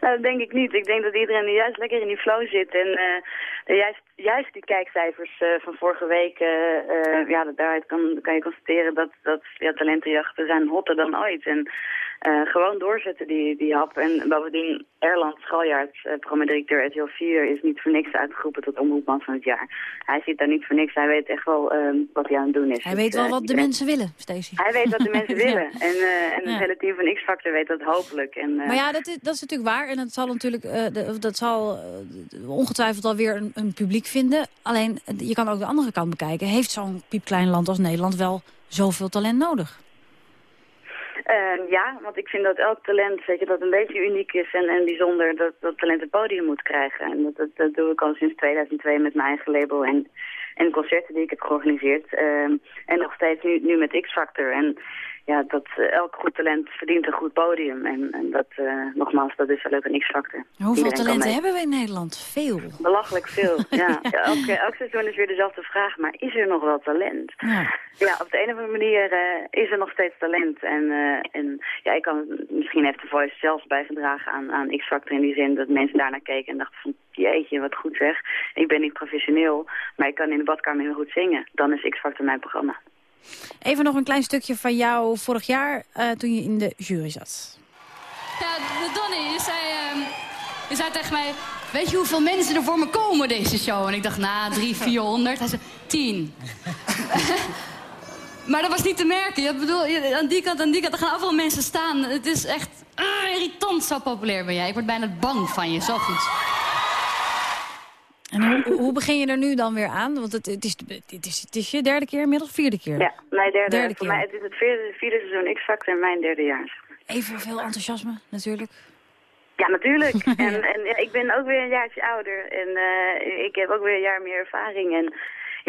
Nou, dat denk ik niet. Ik denk dat iedereen nu juist lekker in die flow zit. En eh, juist, juist die kijkcijfers eh, van vorige week, eh, ja, daaruit kan, kan je constateren dat, dat ja, talentenjachten zijn hotter dan ooit. En eh, gewoon doorzetten die, die hap. En bovendien, Erland Schaljaard, uh, programmadirecteur RTL 4, is niet voor niks uitgeroepen tot omroepman van het jaar. Hij zit daar niet voor niks. Hij weet echt wel ehm, wat hij aan het doen is. Hij Dus, weet wel eh, wat de mensen willen, Stacey. Hij weet wat de [LAUGHS] mensen willen. En, eh, en het Ja. hele team van X-Factor weet dat hopelijk. En, eh, Maar ja, dat is, dat is natuurlijk waar. En dat zal natuurlijk eh, de- dat zal eh, ongetwijfeld alweer een, een publiek vinden. Alleen, eh, je kan ook de andere kant bekijken. Heeft zo'n piepklein land als Nederland wel zoveel talent nodig? Eh, ja, want ik vind dat elk talent, weet je, dat een beetje uniek is en, en bijzonder, dat, dat talent een podium moet krijgen. En dat, dat, dat doe ik al sinds 2002 met mijn eigen label en, en concerten die ik heb georganiseerd. Ehm, en nog steeds nu, nu met X-Factor. En ja, dat eh, elk goed talent verdient een goed podium. En, en dat, eh, nogmaals, dat is wel leuk een X-Factor. Hoeveel Iedereen talenten hebben we in Nederland? Veel. Belachelijk veel, [LAUGHS] ja. ja elk, elk seizoen is weer dezelfde vraag, maar is er nog wel talent? Ja. Ja, op de een of andere manier eh, is er nog steeds talent. En, en ja, ik kan, misschien heeft de Voice zelfs bijgedragen aan, aan X-Factor in die zin dat mensen daarnaar keken en dachten van, jeetje, wat goed zeg. Ik ben niet professioneel, maar ik kan in de badkamer heel goed zingen. Dan is X-Factor mijn programma. Even nog een klein stukje van jou vorig jaar eh, toen je in de jury zat. Ja, Donnie, je zei, ehm, je zei tegen mij... Weet je hoeveel mensen er voor me komen deze show? En ik dacht, nou, drie, [LAUGHS] vierhonderd. Hij zei, tien. [LAUGHS] maar dat was niet te merken. Je bedoel, je- aan die kant, aan die kant, er gaan overal mensen staan. Het is echt ah, irritant, zo populair ben jij. Ik word bijna bang van je, zo goed. En hoe, hoe begin je er nu dan weer aan? Want het, het, is, het, is, het is je derde keer inmiddels, vierde keer. Ja, mijn derde, Derde voor keer. mij het is het vierde, vierde seizoen X-Factor en mijn derde jaar. Evenveel enthousiasme, natuurlijk. Ja, natuurlijk. [LAUGHS] en en ja, ik ben ook weer een jaartje ouder. En eh, ik heb ook weer een jaar meer ervaring. En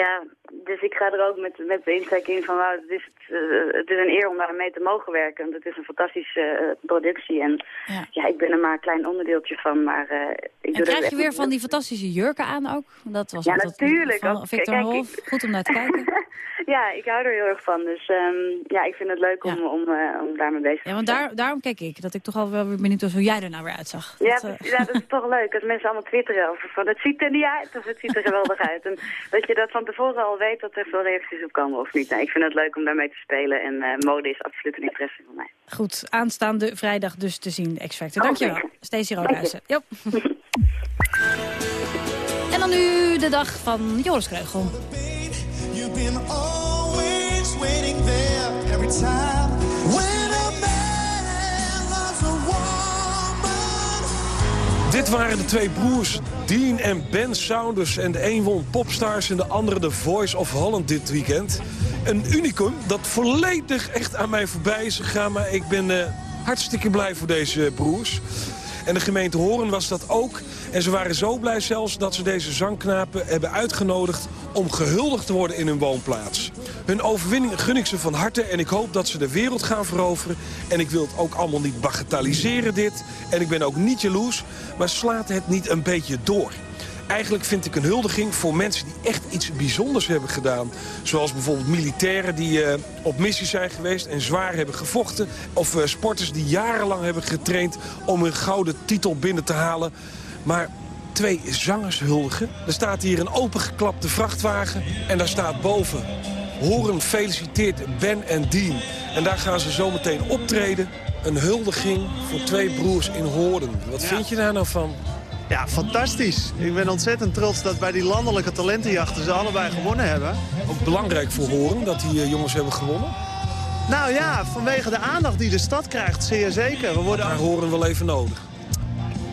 ja, dus ik ga er ook met, met de insteek in van... Wauw, het, is, het, eh, het is een eer om daar mee te mogen werken. Want het is een fantastische eh, productie. En ja. ik ben er maar een klein onderdeeltje van. Maar eh, ik En doe krijg je weer van die fantastische jurken aan ook? Dat was Ja, natuurlijk. Van Ook- Victor kijk, Hof. Goed om naar te kijken. [LAUGHS] ja, ik hou er heel erg van. Dus ehm, ja, ik vind het leuk om, om, eh, om daarmee bezig te Ja, want daar, daarom keek ik. Dat ik toch al wel weer benieuwd was hoe jij er nou weer uitzag. Ja, Dat, ja, dat is toch leuk. Als mensen allemaal twitteren over van het ziet er niet uit of het ziet er [LAUGHS] geweldig uit. En dat je dat van tevoren al weet dat er veel reacties op komen of niet. Nou, ik vind het leuk om daarmee te spelen en eh, mode is absoluut een interesse van mij. Goed, aanstaande vrijdag dus te zien, X-Factor. Oh, Dankjewel, zeker. Stacey Dank Roodhuizen. Jop. [LAUGHS] en dan nu de dag van Joris Kreugel. You've been always waiting there every time. Dit waren de twee broers, Dean en Ben Saunders. En de een won Popstars en de andere The Voice of Holland dit weekend. Een unicum dat volledig echt aan mij voorbij is gegaan. Maar ik ben eh, hartstikke blij voor deze broers. En de gemeente Horen was dat ook. En ze waren zo blij zelfs dat ze deze zangknapen hebben uitgenodigd... om gehuldigd te worden in hun woonplaats. Hun overwinning gun ik ze van harte en ik hoop dat ze de wereld gaan veroveren. En ik wil het ook allemaal niet bagatelliseren dit. En ik ben ook niet jaloers, maar slaat het niet een beetje door. Eigenlijk vind ik een huldiging voor mensen die echt iets bijzonders hebben gedaan. Zoals bijvoorbeeld militairen die uh, op missie zijn geweest en zwaar hebben gevochten. Of uh, sporters die jarenlang hebben getraind om een gouden titel binnen te halen. Maar twee zangers huldigen. Er staat hier een opengeklapte vrachtwagen en daar staat boven... Horen feliciteert Ben en Dean. En daar gaan ze zometeen optreden. Een huldiging voor twee broers in Horen. Wat vind je daar nou van? Ja, fantastisch. Ik ben ontzettend trots dat bij die landelijke talentenjachten ze allebei gewonnen hebben. Ook belangrijk voor Horen dat die uh, jongens hebben gewonnen? Nou ja, vanwege de aandacht die de stad krijgt, zeer zeker. We worden... Maar Horen wel even nodig.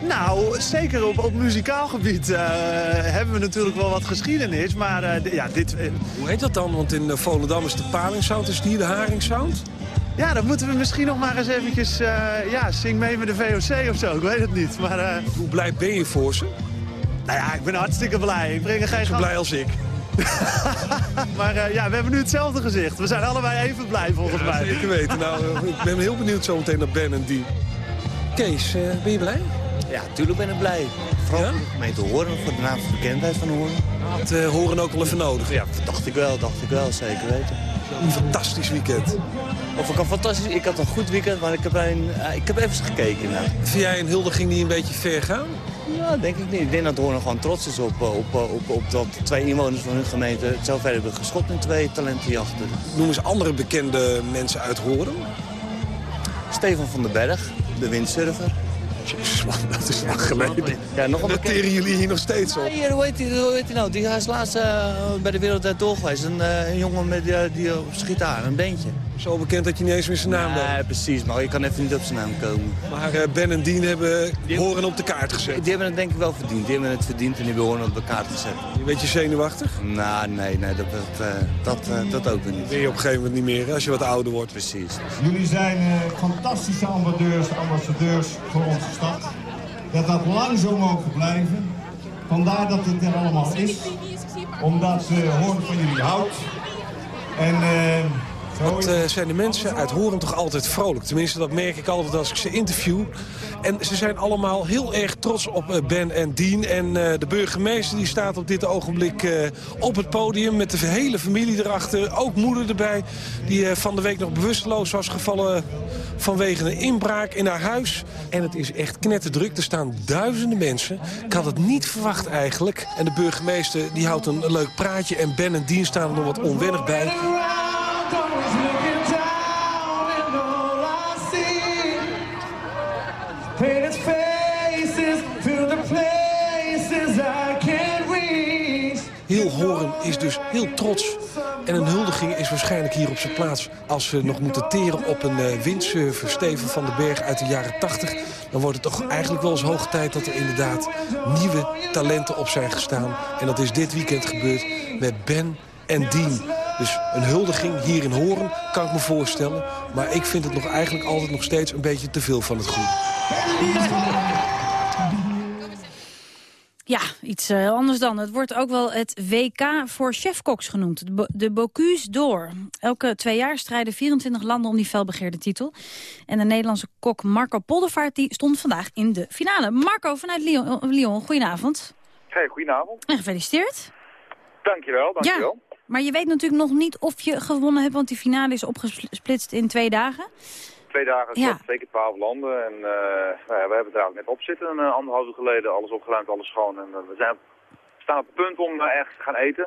Nou, zeker op, op muzikaal gebied uh, hebben we natuurlijk wel wat geschiedenis. Maar uh, ja, dit... Uh... Hoe heet dat dan? Want in Volendam is de palingsound, is die de haringsound? Ja, dan moeten we misschien nog maar eens eventjes... ja, zing mee met de VOC of zo, ik weet het niet. Maar, Hoe blij ben je voor ze? Nou ja, ik ben hartstikke blij. Ik breng er geen Zo blij als ik. [LAUGHS] maar ja, we hebben nu hetzelfde gezicht. We zijn allebei even blij volgens ja, mij. Zeker weten. Nou, [LAUGHS] ik ben heel benieuwd zometeen naar Ben en die. Kees, ben je blij? Ja, natuurlijk ben ik blij. Vooral ja? de gemeente Horen, voor de naam van bekendheid van Horen. Had uh, Horen ook wel even nodig? Ja, dacht ik wel, dacht ik wel, zeker weten. Een fantastisch weekend. Of ik had fantastisch, ik had een goed weekend, maar ik heb, een, uh, ik heb even gekeken. Nou. Vind jij een huldiging die een beetje ver gaan? Ja, denk ik niet. Ik denk dat Horen gewoon trots is op, op, op, op dat twee inwoners van hun gemeente het zover hebben geschopt in twee talentenjachten. Noem eens andere bekende mensen uit Horen. Stefan van den Berg, de windsurfer. Jezus man, dat is lang geleden. Ja, nog een dat teren jullie hier nog steeds op. Ja, hoe, heet die, hoe heet hij nou? Die, hij is laatst uh, bij de Wereld Door geweest. Een, uh, een jongen met, uh, die op gitaar, een beentje. Zo bekend dat je niet eens meer zijn naam weet. Nee, precies. Maar je kan even niet op zijn naam komen. Maar Ben en Dean hebben die horen op de kaart gezet. Die hebben het denk ik wel verdiend. Die hebben het verdiend en die hebben horen op de kaart gezet. Je weet je zenuwachtig? Nou, nee, nee, dat, dat, dat, dat ook niet. Ben je op een gegeven moment niet meer, als je wat ouder wordt. Precies. Jullie zijn fantastische ambassadeurs, ambassadeurs voor onze dat dat lang zo mogen blijven. Vandaar dat dit er allemaal is. Omdat uh, Hoorn van jullie houdt. En... Uh, wat uh, zijn de mensen uit Horen toch altijd vrolijk. Tenminste, dat merk ik altijd als ik ze interview. En ze zijn allemaal heel erg trots op Ben en Dean. En uh, de burgemeester die staat op dit ogenblik op het podium... met de hele familie erachter, ook moeder erbij... die van de week nog bewusteloos was gevallen vanwege een inbraak in haar huis. En het is echt knetterdruk. Er staan duizenden mensen. Ik had het niet verwacht eigenlijk. En de burgemeester die houdt een leuk praatje. En Ben en Dean staan er nog wat onwennig bij. Heel Horen is dus heel trots. En een huldiging is waarschijnlijk hier op zijn plaats. Als we nog moeten teren op een uh, windsurfer Steven van den Berg uit de jaren 80... dan wordt het toch eigenlijk wel eens hoog tijd dat er inderdaad nieuwe talenten op zijn gestaan. En dat is dit weekend gebeurd met Ben en Dean. Dus een huldiging hier in Horen kan ik me voorstellen. Maar ik vind het nog eigenlijk altijd nog steeds een beetje te veel van het goede. Ja, iets uh, anders dan. Het wordt ook wel het WK voor chefkoks genoemd. De, Bo de Bocuse d'Or. Elke twee jaar strijden 24 landen om die felbegeerde titel. En de Nederlandse kok Marco Poldervaart die stond vandaag in de finale. Marco vanuit Lyon, Lyon goedenavond. Hey, goedenavond. En gefeliciteerd. Dankjewel, dankjewel. Ja, maar je weet natuurlijk nog niet of je gewonnen hebt... want die finale is opgesplitst in twee dagen. Twee dagen, ja. zeker twaalf landen. En uh, nou ja, we hebben er ook net op zitten, een anderhalf uur geleden. Alles opgeruimd, alles schoon. En uh, we zijn, staan op het punt om uh, ergens te gaan eten.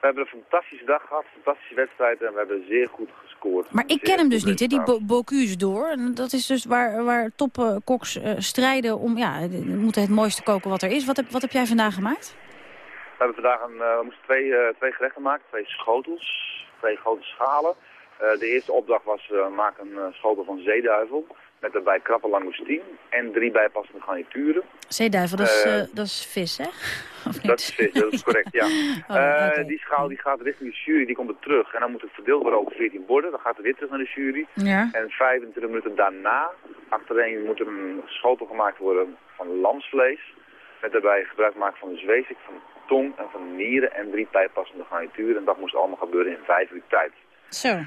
We hebben een fantastische dag gehad, fantastische wedstrijd. En we hebben zeer goed gescoord. Maar ik ken hem dus niet, hè, die Bo Bocuse door. En dat is dus waar, waar topkoks strijden om... Ja, moeten het mooiste koken wat er is. Wat heb, wat heb jij vandaag gemaakt? We hebben vandaag een, we moesten twee, twee gerechten maken. Twee schotels, twee grote schalen. Uh, de eerste opdracht was maak een schotel van zeeduivel met daarbij krappe langoustine en drie bijpassende garnituren. Zeeduivel, dat, is, dat is vis, hè? [LAUGHS] Dat is vis, dat is correct, ja. [LAUGHS] oh, okay. Die schaal die gaat richting de jury, die komt er terug. En dan moet het verdeeld worden over 14 borden. Dan gaat er weer terug naar de jury. Ja. En 25 minuten daarna, achtereen, moet er een schotel gemaakt worden van lamsvlees. Met daarbij gebruik maken van de zweesik, van tong en van nieren en drie bijpassende garnituren. En dat moest allemaal gebeuren in vijf uur tijd. Zo.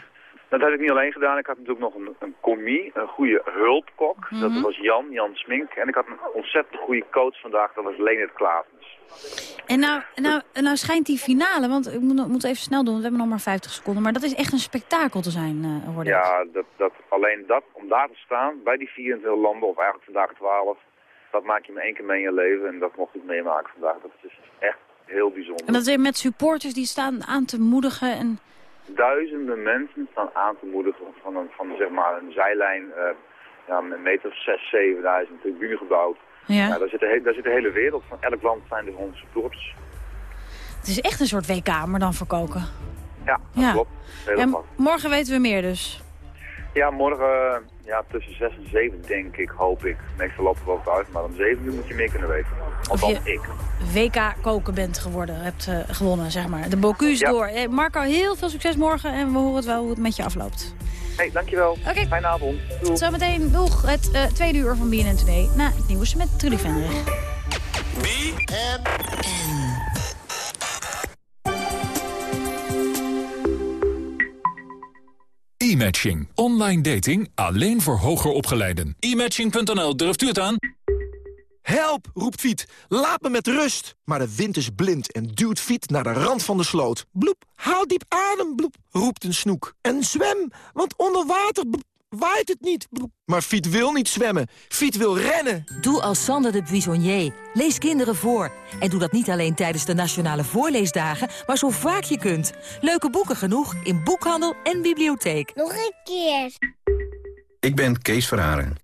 Dat heb ik niet alleen gedaan. Ik had natuurlijk nog een, een commie, een goede hulpkok. Mm -hmm. Dat was Jan, Jan Smink. En ik had een ontzettend goede coach vandaag. Dat was Leonard Klavens. En nou, nou, nou schijnt die finale, want ik moet, moet even snel doen, want we hebben nog maar 50 seconden. Maar dat is echt een spektakel te zijn, uh, hoorde Ja, dat, dat, alleen dat, om daar te staan, bij die 24 landen, of eigenlijk vandaag 12, dat maak je maar één keer mee in je leven. En dat mocht ik meemaken vandaag. Dat is echt heel bijzonder. En dat is met supporters die staan aan te moedigen en... Duizenden mensen staan aan te moedigen van een, van, zeg maar, een zijlijn, uh, ja, een meter of 6, 7, daar is een tribune gebouwd. Ja. daar, zit de, daar zit de hele wereld van. Elk land zijn er onze supporters. Het is echt een soort WK, maar dan verkoken. Ja, dat ja. klopt. En morgen weten we meer dus. Ja, morgen ja, tussen 6 en 7 denk ik, hoop ik. Meestal loopt het wel uit, maar om 7 uur moet je meer kunnen weten. Althans of je ik. WK koken bent geworden, hebt uh, gewonnen, zeg maar. De Bocuse ja. door. Hey, Marco, heel veel succes morgen en we horen het wel hoe het met je afloopt. Hey, dankjewel. Okay. Fijne avond. Doeg. Zometeen doeg het uh, tweede uur van BNN Today. Na het nieuws met Trudy Venrich. BNN. E-matching. Online dating alleen voor hoger opgeleiden. E-matching.nl, durft u het aan? Help, roept Fiet. Laat me met rust. Maar de wind is blind en duwt Fiet naar de rand van de sloot. Bloep, haal diep adem, bloep, roept een snoek. En zwem, want onder water waait het niet. Maar Fiet wil niet zwemmen. Fiet wil rennen. Doe als Sander de Buissonnier. Lees kinderen voor. En doe dat niet alleen tijdens de Nationale Voorleesdagen, maar zo vaak je kunt. Leuke boeken genoeg in boekhandel en bibliotheek. Nog een keer. Ik ben Kees Verharen.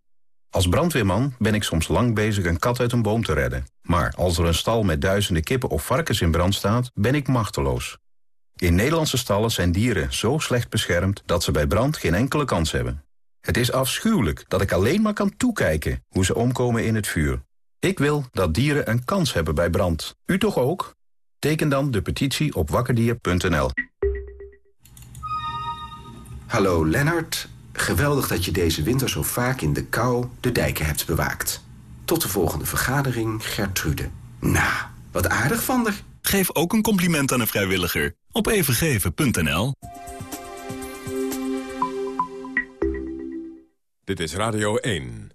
Als brandweerman ben ik soms lang bezig een kat uit een boom te redden. Maar als er een stal met duizenden kippen of varkens in brand staat, ben ik machteloos. In Nederlandse stallen zijn dieren zo slecht beschermd dat ze bij brand geen enkele kans hebben. Het is afschuwelijk dat ik alleen maar kan toekijken hoe ze omkomen in het vuur. Ik wil dat dieren een kans hebben bij brand. U toch ook? Teken dan de petitie op wakkerdier.nl. Hallo Lennart. Geweldig dat je deze winter zo vaak in de kou de dijken hebt bewaakt. Tot de volgende vergadering, Gertrude. Nou, wat aardig van haar. Geef ook een compliment aan een vrijwilliger op evengeven.nl. Dit is Radio 1.